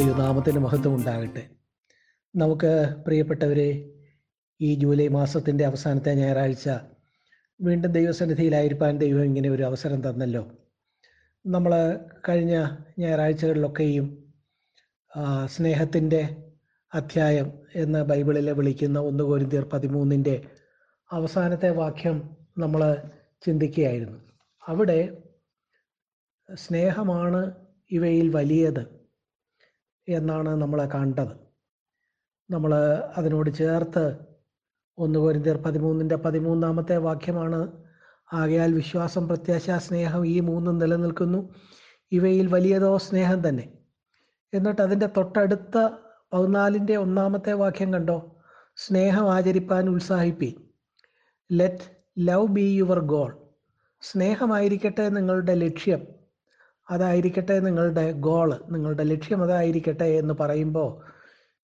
ദൈവനാമത്തിന് മഹത്വം ഉണ്ടാകട്ടെ. നമുക്ക് പ്രിയപ്പെട്ടവരെ ഈ ജൂലൈ മാസത്തിന്റെ അവസാനത്തെ ഞായറാഴ്ച വീണ്ടും ദൈവസന്നിധിയിലായിരിക്കാൻ ദൈവം ഇങ്ങനെ ഒരു അവസരം തന്നല്ലോ. നമ്മൾ കഴിഞ്ഞ ഞായറാഴ്ചകളിലൊക്കെയും സ്നേഹത്തിന്റെ അധ്യായം എന്ന് ബൈബിളിൽ വിളിക്കുന്ന ഒന്ന് കോരിന്തിയർ പതിമൂന്നിന്റെ അവസാനത്തെ വാക്യം നമ്മൾ ചിന്തിക്കുകയായിരുന്നു. അവിടെ സ്നേഹമാണ് ഇവയിൽ വലിയത്. എന്നാണ് നമ്മൾ കണ്ടത്. നമ്മൾ അതിനോട് ചേർത്ത് ഒന്ന് കോരിന്തർ പതിമൂന്നിന്റെ പതിമൂന്നാമത്തെ വാക്യമാണ് ആകയാൽ വിശ്വാസം പ്രത്യാശ സ്നേഹം ഈ മൂന്നും നിലനിൽക്കുന്നു. ഇവയിൽ വലിയതോ സ്നേഹം തന്നെ. എന്നിട്ട് അതിന്റെ തൊട്ടടുത്ത പതിനാലിന്റെ ഒന്നാമത്തെ വാക്യം കണ്ടോ? സ്നേഹം ആചരിപ്പാൻ ഉത്സാഹിപ്പി. Let love be your goal സ്നേഹമായിരിക്കട്ടെ നിങ്ങളുടെ ലക്ഷ്യം. അതായിരിക്കട്ടെ നിങ്ങളുടെ ഗോൾ നിങ്ങളുടെ ലക്ഷ്യം അതായിരിക്കട്ടെ എന്ന് പറയുമ്പോൾ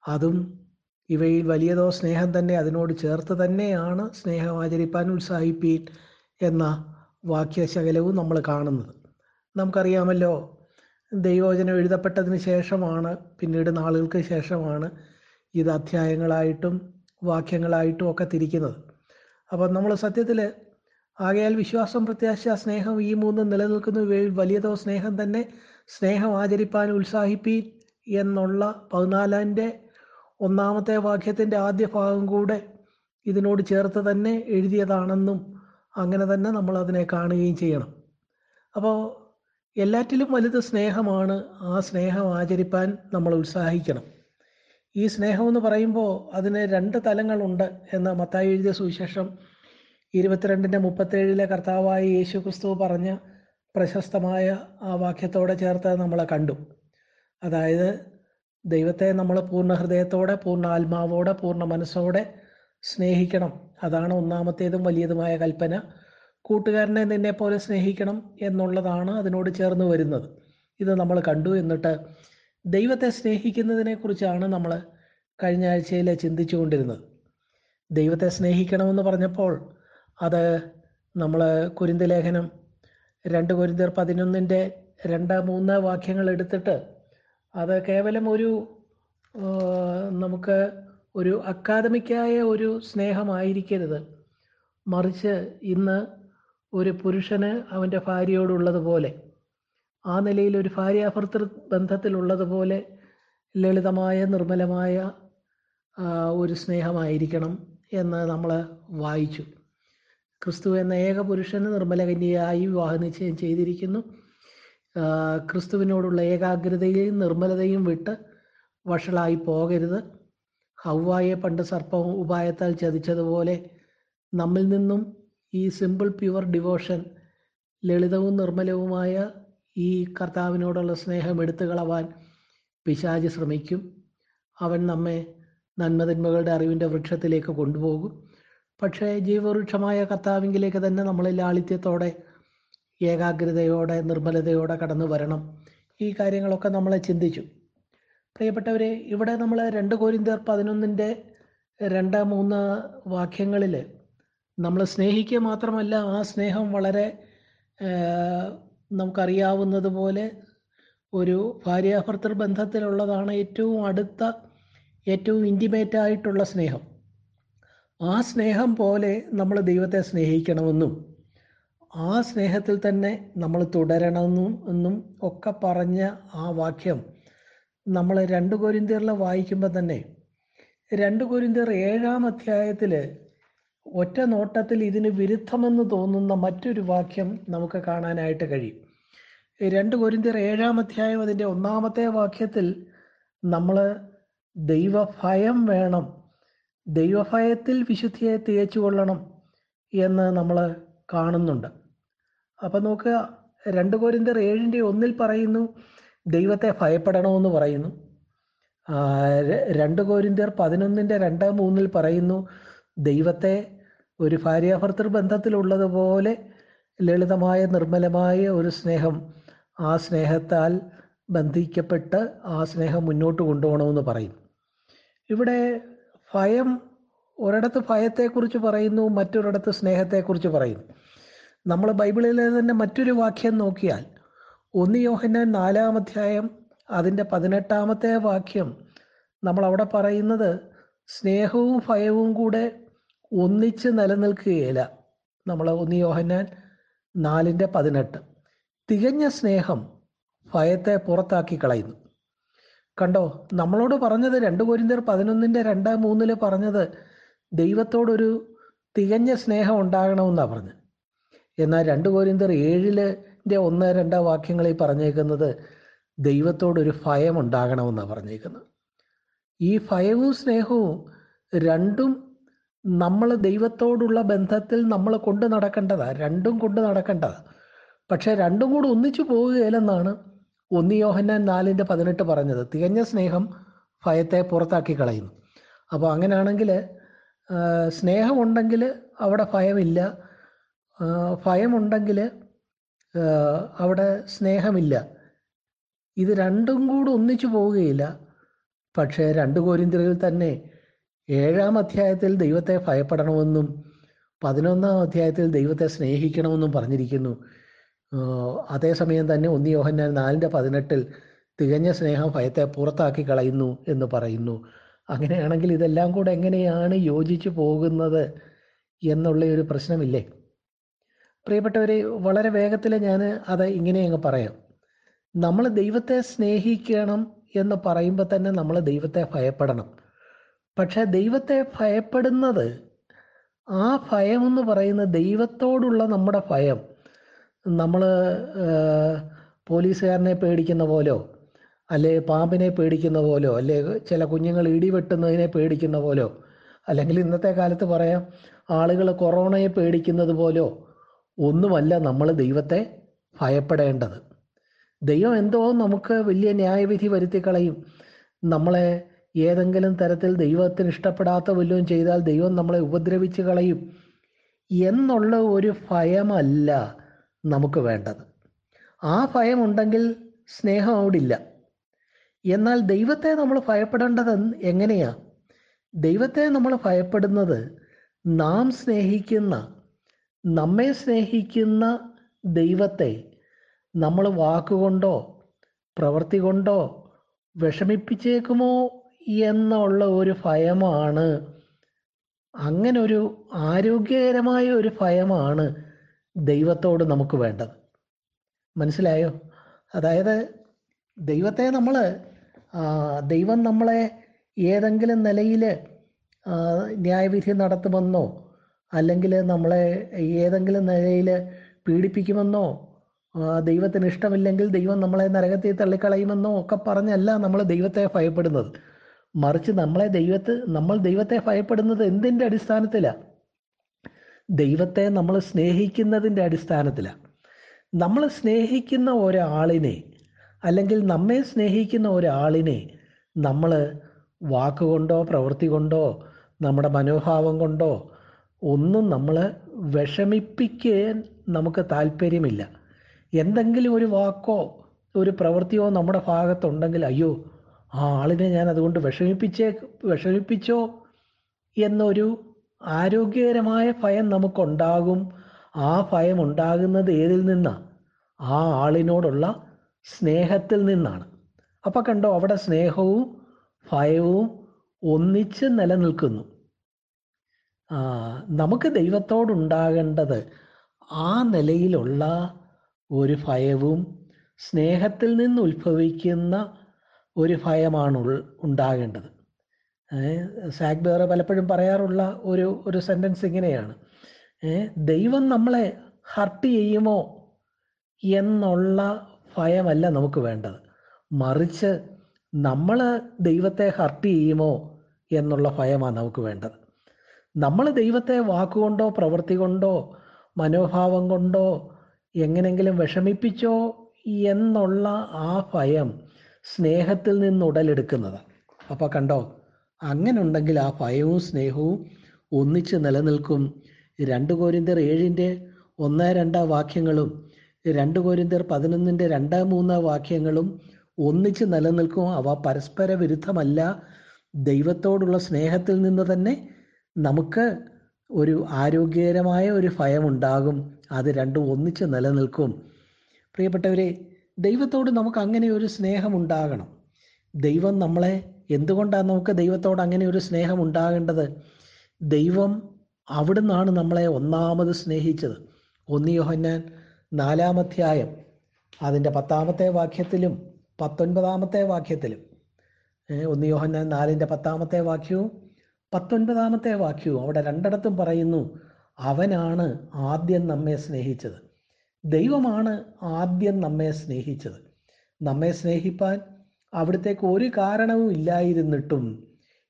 അതും ഇവയിൽ വലിയതോ സ്നേഹം തന്നെ അതിനോട് ചേർത്ത് തന്നെയാണ് സ്നേഹം ആചരിപ്പാൻ ഉത്സാഹിപ്പീൻ എന്ന വാക്യശകലവും നമ്മൾ കാണുന്നത്. നമുക്കറിയാമല്ലോ ദൈവവചനം എഴുതപ്പെട്ടതിന് ശേഷമാണ് പിന്നീട് നാളുകൾക്ക് ശേഷമാണ് ഇത് അധ്യായങ്ങളായിട്ടും വാക്യങ്ങളായിട്ടും ഒക്കെ തിരിക്കുന്നത്. അപ്പം നമ്മൾ സത്യത്തിൽ ആകയാൽ വിശ്വാസം പ്രത്യാശ സ്നേഹം ഈ മൂന്ന് നിലനിൽക്കുന്ന വലിയതോ സ്നേഹം തന്നെ സ്നേഹം ആചരിപ്പാൻ ഉത്സാഹിപ്പി എന്നുള്ള പതിനാലാന്റെ ഒന്നാമത്തെ വാക്യത്തിന്റെ ആദ്യ ഭാഗം കൂടെ ഇതിനോട് ചേർത്ത് തന്നെ എഴുതിയതാണെന്നും അങ്ങനെ തന്നെ നമ്മൾ അതിനെ കാണുകയും ചെയ്യണം. അപ്പോൾ എല്ലാറ്റിലും വലുത് സ്നേഹമാണ്. ആ സ്നേഹം ആചരിപ്പാൻ നമ്മൾ ഉത്സാഹിക്കണം. ഈ സ്നേഹം എന്ന് പറയുമ്പോൾ അതിന് രണ്ട് തലങ്ങളുണ്ട് എന്ന് മത്തായി എഴുതിയ സുവിശേഷം ഇരുപത്തിരണ്ടിന്റെ മുപ്പത്തേഴിലെ കർത്താവായ യേശു ക്രിസ്തു പറഞ്ഞ പ്രശസ്തമായ ആ വാക്യത്തോടെ ചേർത്ത് നമ്മൾ കണ്ടു. അതായത് ദൈവത്തെ നമ്മൾ പൂർണ ഹൃദയത്തോടെ പൂർണ ആത്മാവോടെ പൂർണ മനസ്സോടെ സ്നേഹിക്കണം. അതാണ് ഒന്നാമത്തേതും വലിയതുമായ കൽപ്പന. കൂട്ടുകാരനെ നിന്നെ പോലെ സ്നേഹിക്കണം എന്നുള്ളതാണ് അതിനോട് ചേർന്ന് വരുന്നത്. ഇത് നമ്മൾ കണ്ടു. എന്നിട്ട് ദൈവത്തെ സ്നേഹിക്കുന്നതിനെ കുറിച്ചാണ് നമ്മൾ കഴിഞ്ഞ ആഴ്ചയിൽ ചിന്തിച്ചുകൊണ്ടിരുന്നത്. ദൈവത്തെ സ്നേഹിക്കണമെന്ന് പറഞ്ഞപ്പോൾ അത് നമ്മൾ കുരിന്ത ലേഖനം രണ്ട് കുരിന്തർ പതിനൊന്നിന്റെ രണ്ട് മൂന്ന് വാക്യങ്ങൾ എടുത്തിട്ട് അത് കേവലം ഒരു നമുക്ക് ഒരു അക്കാദമിക്കായ ഒരു സ്നേഹമായിരിക്കരുത്. മറിച്ച് ഇന്ന് ഒരു പുരുഷന് അവന്റെ ഭാര്യയോടുള്ളതുപോലെ ആ നിലയിൽ ഒരു ഭാര്യാഭർത്തൃ ബന്ധത്തിലുള്ളതുപോലെ ലളിതമായ നിർമ്മലമായ ഒരു സ്നേഹമായിരിക്കണം എന്ന് നമ്മൾ വായിച്ചു. ക്രിസ്തു എന്ന ഏക പുരുഷന് നിർമ്മലകന്യയായി വിവാഹ നിശ്ചയം ചെയ്തിരിക്കുന്നു. ക്രിസ്തുവിനോടുള്ള ഏകാഗ്രതയും നിർമ്മലതയും വിട്ട് വഷളായി പോകരുത്. ഹൗവായെ പണ്ട് സർപ്പം ഉപായത്താൽ ചതിച്ചതുപോലെ നമ്മിൽ നിന്നും ഈ സിമ്പിൾ പ്യുവർ ഡിവോഷൻ ലളിതവും നിർമ്മലവുമായ ഈ കർത്താവിനോടുള്ള സ്നേഹം എടുത്തു കളവാൻ പിശാജ് ശ്രമിക്കും. അവൻ നമ്മെ നന്മതിന്മകളുടെ അറിവിന്റെ വൃക്ഷത്തിലേക്ക് കൊണ്ടുപോകും. പക്ഷേ ജീവവൃക്ഷമായ കർത്താവിങ്കിലേക്ക് തന്നെ നമ്മൾ ലാളിത്യത്തോടെ ഏകാഗ്രതയോടെ നിർമ്മലതയോടെ കടന്നു വരണം. ഈ കാര്യങ്ങളൊക്കെ നമ്മളെ ചിന്തിച്ചു. പ്രിയപ്പെട്ടവരെ ഇവിടെ നമ്മൾ രണ്ട് കോരിന്തർ പതിനൊന്നിന്റെ രണ്ട് മൂന്ന് വാക്യങ്ങളിൽ നമ്മൾ സ്നേഹിക്കുക മാത്രമല്ല ആ സ്നേഹം വളരെ നമുക്കറിയാവുന്നതുപോലെ ഒരു ഭാര്യാഭർത്തൃ ബന്ധത്തിലുള്ളതാണ് ഏറ്റവും അടുത്ത ഏറ്റവും ഇന്റിമേറ്റ് ആയിട്ടുള്ള സ്നേഹം. ആ സ്നേഹം പോലെ നമ്മൾ ദൈവത്തെ സ്നേഹിക്കണമെന്നും ആ സ്നേഹത്തിൽ തന്നെ നമ്മൾ തുടരണമെന്നും എന്നും ഒക്കെ പറഞ്ഞ ആ വാക്യം നമ്മൾ രണ്ട് കോരിന്തിയറിൽ വായിക്കുമ്പോൾ തന്നെ രണ്ട് കോരിന്തിയർ ഏഴാം അധ്യായത്തിൽ ഒറ്റ നോട്ടത്തിൽ ഇതിന് വിരുദ്ധമെന്ന് തോന്നുന്ന മറ്റൊരു വാക്യം നമുക്ക് കാണാനായിട്ട് കഴിയും. രണ്ട് കോരിന്തിയർ ഏഴാം അധ്യായം അതിന്റെ ഒന്നാമത്തെ വാക്യത്തിൽ നമ്മൾ ദൈവഭയം വേണം ദൈവഭയത്തിൽ വിശുദ്ധിയെ തികച്ചു കൊള്ളണം എന്ന് നമ്മൾ കാണുന്നുണ്ട്. അപ്പം നോക്കുക രണ്ട് കോരിന്തർ ഏഴിന്റെ ഒന്നിൽ പറയുന്നു ദൈവത്തെ ഭയപ്പെടണമെന്ന് പറയുന്നു. രണ്ട് കോരിന്തർ പതിനൊന്നിന്റെ രണ്ട് മൂന്നിൽ പറയുന്നു ദൈവത്തെ ഒരു ഭാര്യാഭർത്തൃ ബന്ധത്തിലുള്ളതുപോലെ ലളിതമായ നിർമ്മലമായ ഒരു സ്നേഹം ആ സ്നേഹത്താൽ ബന്ധിക്കപ്പെട്ട് ആ സ്നേഹം മുന്നോട്ട് കൊണ്ടുപോകണമെന്ന് പറയും. ഇവിടെ ഭയം ഒരിടത്ത് ഭയത്തെക്കുറിച്ച് പറയുന്നു മറ്റൊരിടത്ത് സ്നേഹത്തെക്കുറിച്ച് പറയുന്നു. നമ്മൾ ബൈബിളിലെ തന്നെ മറ്റൊരു വാക്യം നോക്കിയാൽ ഒന്ന് യോഹന്നാൻ നാലാം അധ്യായം അതിന്റെ പതിനെട്ടാമത്തെ വാക്യം നമ്മൾ അവിടെ പറയുന്നത് സ്നേഹവും ഭയവും കൂടെ ഒന്നിച്ച് നിലനിൽക്കുകയില്ല. നമ്മൾ ഒന്ന് യോഹന്നാൻ നാലിന്റെ പതിനെട്ട്. തികഞ്ഞ സ്നേഹം ഭയത്തെ പുറത്താക്കി കളയുന്നു. കണ്ടോ നമ്മളോട് പറഞ്ഞത് രണ്ട് കോരിന്തർ പതിനൊന്നിന്റെ രണ്ട് മൂന്നിൽ പറഞ്ഞത് ദൈവത്തോടൊരു തികഞ്ഞ സ്നേഹം ഉണ്ടാകണമെന്നാണ് പറഞ്ഞത്. എന്നാൽ രണ്ട് കോരിന്തർ ഏഴിലെ ഒന്ന് രണ്ട് വാക്യങ്ങളിൽ പറഞ്ഞേക്കുന്നത് ദൈവത്തോടൊരു ഭയം ഉണ്ടാകണമെന്നാണ് പറഞ്ഞേക്കുന്നത്. ഈ ഭയവും സ്നേഹവും രണ്ടും നമ്മൾ ദൈവത്തോടുള്ള ബന്ധത്തിൽ നമ്മൾ കൊണ്ട് നടക്കേണ്ടതാണ് രണ്ടും കൊണ്ട് നടക്കേണ്ടതാണ് പക്ഷെ രണ്ടും കൂടെ ഒന്നിച്ചു പോവുകയില്ലെന്നാണ് ഒന്ന് യോഹന്നാൻ നാലിന്റെ പതിനെട്ട് പറഞ്ഞത് തികഞ്ഞ സ്നേഹം ഭയത്തെ പുറത്താക്കി കളയുന്നു. അപ്പോൾ അങ്ങനെയാണെങ്കിൽ സ്നേഹമുണ്ടെങ്കിൽ അവിടെ ഭയമില്ല. ഭയമുണ്ടെങ്കിൽ അവിടെ സ്നേഹമില്ല. ഇത് രണ്ടും കൂടെ ഒന്നിച്ചു പോവുകയില്ല. പക്ഷേ രണ്ട് കോരിന്തിരിൽ തന്നെ ഏഴാം അധ്യായത്തിൽ ദൈവത്തെ ഭയപ്പെടണമെന്നും പതിനൊന്നാം അധ്യായത്തിൽ ദൈവത്തെ സ്നേഹിക്കണമെന്നും പറഞ്ഞിരിക്കുന്നു. അതേസമയം തന്നെ ഒന്ന് യോഹന്നാൻ നാലിന്റെ പതിനെട്ടിൽ തികഞ്ഞ സ്നേഹം ഭയത്തെ പുറത്താക്കി കളയുന്നു എന്ന് പറയുന്നു. അങ്ങനെയാണെങ്കിൽ ഇതെല്ലാം കൂടെ എങ്ങനെയാണ് യോജിച്ചു പോകുന്നത് എന്നുള്ള ഒരു പ്രശ്നമില്ലേ? പ്രിയപ്പെട്ടവരെ വളരെ വേഗത്തിൽ ഞാൻ അത് ഇങ്ങനെ അങ്ങ് പറയാം. നമ്മൾ ദൈവത്തെ സ്നേഹിക്കണം എന്ന് പറയുമ്പോൾ തന്നെ നമ്മൾ ദൈവത്തെ ഭയപ്പെടണം. പക്ഷെ ദൈവത്തെ ഭയപ്പെടുന്നത് ആ ഭയം എന്ന് പറയുന്ന ദൈവത്തോടുള്ള നമ്മുടെ ഭയം നമ്മൾ പോലീസുകാരനെ പേടിക്കുന്ന പോലെയോ അല്ലെ പാമ്പിനെ പേടിക്കുന്ന പോലെയോ അല്ലെ ചില കുഞ്ഞുങ്ങൾ ഇടിവെട്ടുന്നതിനെ പേടിക്കുന്ന പോലെയോ അല്ലെങ്കിൽ ഇന്നത്തെ കാലത്ത് പറയാം ആളുകൾ കൊറോണയെ പേടിക്കുന്നത് പോലെയോ ഒന്നുമല്ല നമ്മൾ ദൈവത്തെ ഭയപ്പെടേണ്ടത്. ദൈവം എന്തോ നമുക്ക് വലിയ ന്യായവിധി വരുത്തി കളയും നമ്മളെ ഏതെങ്കിലും തരത്തിൽ ദൈവത്തിന് ഇഷ്ടപ്പെടാത്ത വല്ലതും ചെയ്താൽ ദൈവം നമ്മളെ ഉപദ്രവിച്ച് കളയും. എന്നുള്ള ഒരു ഭയമല്ല. നമുക്ക് വേണ്ടത്. ആ ഭയമുണ്ടെങ്കിൽ സ്നേഹം അവിടെ ഇല്ല എന്നാൽ ദൈവത്തെ നമ്മൾ ഭയപ്പെടേണ്ടത് എങ്ങനെയാ? ദൈവത്തെ നമ്മൾ ഭയപ്പെടുന്നത് നാം സ്നേഹിക്കുന്ന നമ്മെ സ്നേഹിക്കുന്ന ദൈവത്തെ നമ്മൾ വാക്കുകൊണ്ടോ പ്രവൃത്തി കൊണ്ടോ വിഷമിപ്പിച്ചേക്കുമോ എന്നുള്ള ഒരു ഭയമാണ്. അങ്ങനൊരു ആരോഗ്യകരമായ ഒരു ഭയമാണ് ദൈവത്തോട് നമുക്ക് വേണ്ടത്. മനസ്സിലായോ? അതായത് ദൈവത്തെ നമ്മൾ ദൈവം നമ്മളെ ഏതെങ്കിലും നിലയിൽ ന്യായവിധി നടത്തുമെന്നോ അല്ലെങ്കിൽ നമ്മളെ ഏതെങ്കിലും നിലയിൽ പീഡിപ്പിക്കുമെന്നോ ദൈവത്തിന് ഇഷ്ടമില്ലെങ്കിൽ ദൈവം നമ്മളെ നരകത്തിൽ തള്ളിക്കളയുമെന്നോ ഒക്കെ പറഞ്ഞല്ല നമ്മൾ ദൈവത്തെ ഭയപ്പെടുന്നത്. മറിച്ച് നമ്മളെ ദൈവത്തെ നമ്മൾ ദൈവത്തെ ഭയപ്പെടുന്നത് എന്തിന്റെ അടിസ്ഥാനത്തിലാണ് ദൈവത്തെ നമ്മൾ സ്നേഹിക്കുന്നതിന്റെ അടിസ്ഥാനത്തിലാണ് നമ്മൾ സ്നേഹിക്കുന്ന ഒരാളിനെ അല്ലെങ്കിൽ നമ്മെ സ്നേഹിക്കുന്ന ഒരാളിനെ നമ്മൾ വാക്കുകൊണ്ടോ പ്രവൃത്തി കൊണ്ടോ നമ്മുടെ മനോഭാവം കൊണ്ടോ ഒന്നും നമ്മൾ വിഷമിപ്പിക്കാൻ നമുക്ക് താല്പര്യമില്ല. എന്തെങ്കിലും ഒരു വാക്കോ ഒരു പ്രവൃത്തിയോ നമ്മുടെ ഭാഗത്തുണ്ടെങ്കിൽ അയ്യോ ആ ആളിനെ ഞാൻ അതുകൊണ്ട് വിഷമിപ്പിച്ചേ വിഷമിപ്പിച്ചോ എന്നൊരു ആരോഗ്യകരമായ ഭയം നമുക്കുണ്ടാകും. ആ ഭയം ഉണ്ടാകുന്നത് ഏതിൽ നിന്നാണ് ആ ആളിനോടുള്ള സ്നേഹത്തിൽ നിന്നാണ്. അപ്പം കണ്ടോ അവിടെ സ്നേഹവും ഭയവും ഒന്നിച്ച് നിലനിൽക്കുന്നു. നമുക്ക് ദൈവത്തോടുണ്ടാകേണ്ടത് ആ നിലയിലുള്ള ഒരു ഭയവും സ്നേഹത്തിൽ നിന്ന് ഉത്ഭവിക്കുന്ന ഒരു ഭയമാണ് ഉണ്ടാകേണ്ടത്. സാഗ്ബേർ പലപ്പോഴും പറയാറുള്ള ഒരു ഒരു സെന്റൻസ് ഇങ്ങനെയാണ്. ദൈവം നമ്മളെ ഹർട്ട് ചെയ്യുമോ എന്നുള്ള ഭയമല്ല നമുക്ക് വേണ്ടത്. മറിച്ച് നമ്മൾ ദൈവത്തെ ഹർട്ട് ചെയ്യുമോ എന്നുള്ള ഭയമാണ് നമുക്ക് വേണ്ടത്. നമ്മൾ ദൈവത്തെ വാക്കുകൊണ്ടോ പ്രവൃത്തി കൊണ്ടോ മനോഭാവം കൊണ്ടോ എങ്ങനെങ്കിലും വിഷമിപ്പിച്ചോ എന്നുള്ള ആ ഭയം സ്നേഹത്തിൽ നിന്ന് ഉടലെടുക്കുന്നതാണ് അപ്പോൾ കണ്ടോ അങ്ങനെ ഉണ്ടെങ്കിൽ ആ ഭയവും സ്നേഹവും ഒന്നിച്ച് നിലനിൽക്കും. രണ്ട് കോരിന്തർ ഏഴിന്റെ ഒന്ന് രണ്ട് വാക്യങ്ങളും രണ്ട് കോരിന്തർ പതിനൊന്നിന്റെ രണ്ട് മൂന്ന് വാക്യങ്ങളും ഒന്നിച്ച് നിലനിൽക്കും. അവ പരസ്പര വിരുദ്ധമല്ല. ദൈവത്തോടുള്ള സ്നേഹത്തിൽ നിന്ന് തന്നെ നമുക്ക് ഒരു ആരോഗ്യകരമായ ഒരു ഭയമുണ്ടാകും. അത് രണ്ടും ഒന്നിച്ച് നിലനിൽക്കും. പ്രിയപ്പെട്ടവരെ ദൈവത്തോട് നമുക്ക് അങ്ങനെ ഒരു സ്നേഹമുണ്ടാകണം. ദൈവം നമ്മളെ എന്തുകൊണ്ടാണ് നമുക്ക് ദൈവത്തോട് അങ്ങനെ ഒരു സ്നേഹം ഉണ്ടാകേണ്ടത്? ദൈവം അവിടുന്നാണ് നമ്മളെ ഒന്നാമത് സ്നേഹിച്ചത്. ഒന്ന് യോഹന്നാൻ നാലാമധ്യായം അതിന്റെ പത്താമത്തെ വാക്യത്തിലും പത്തൊൻപതാമത്തെ വാക്യത്തിലും. ഒന്ന് യോഹന്നാൻ നാലിന്റെ പത്താമത്തെ വാക്യവും പത്തൊൻപതാമത്തെ വാക്യവും അവിടെ രണ്ടിടത്തും പറയുന്നു അവനാണ് ആദ്യം നമ്മെ സ്നേഹിച്ചത്. ദൈവമാണ് ആദ്യം നമ്മെ സ്നേഹിച്ചത്. നമ്മെ സ്നേഹിപ്പാൻ അവിടത്തേക്ക് ഒരു കാരണവും ഇല്ലായിരുന്നിട്ടും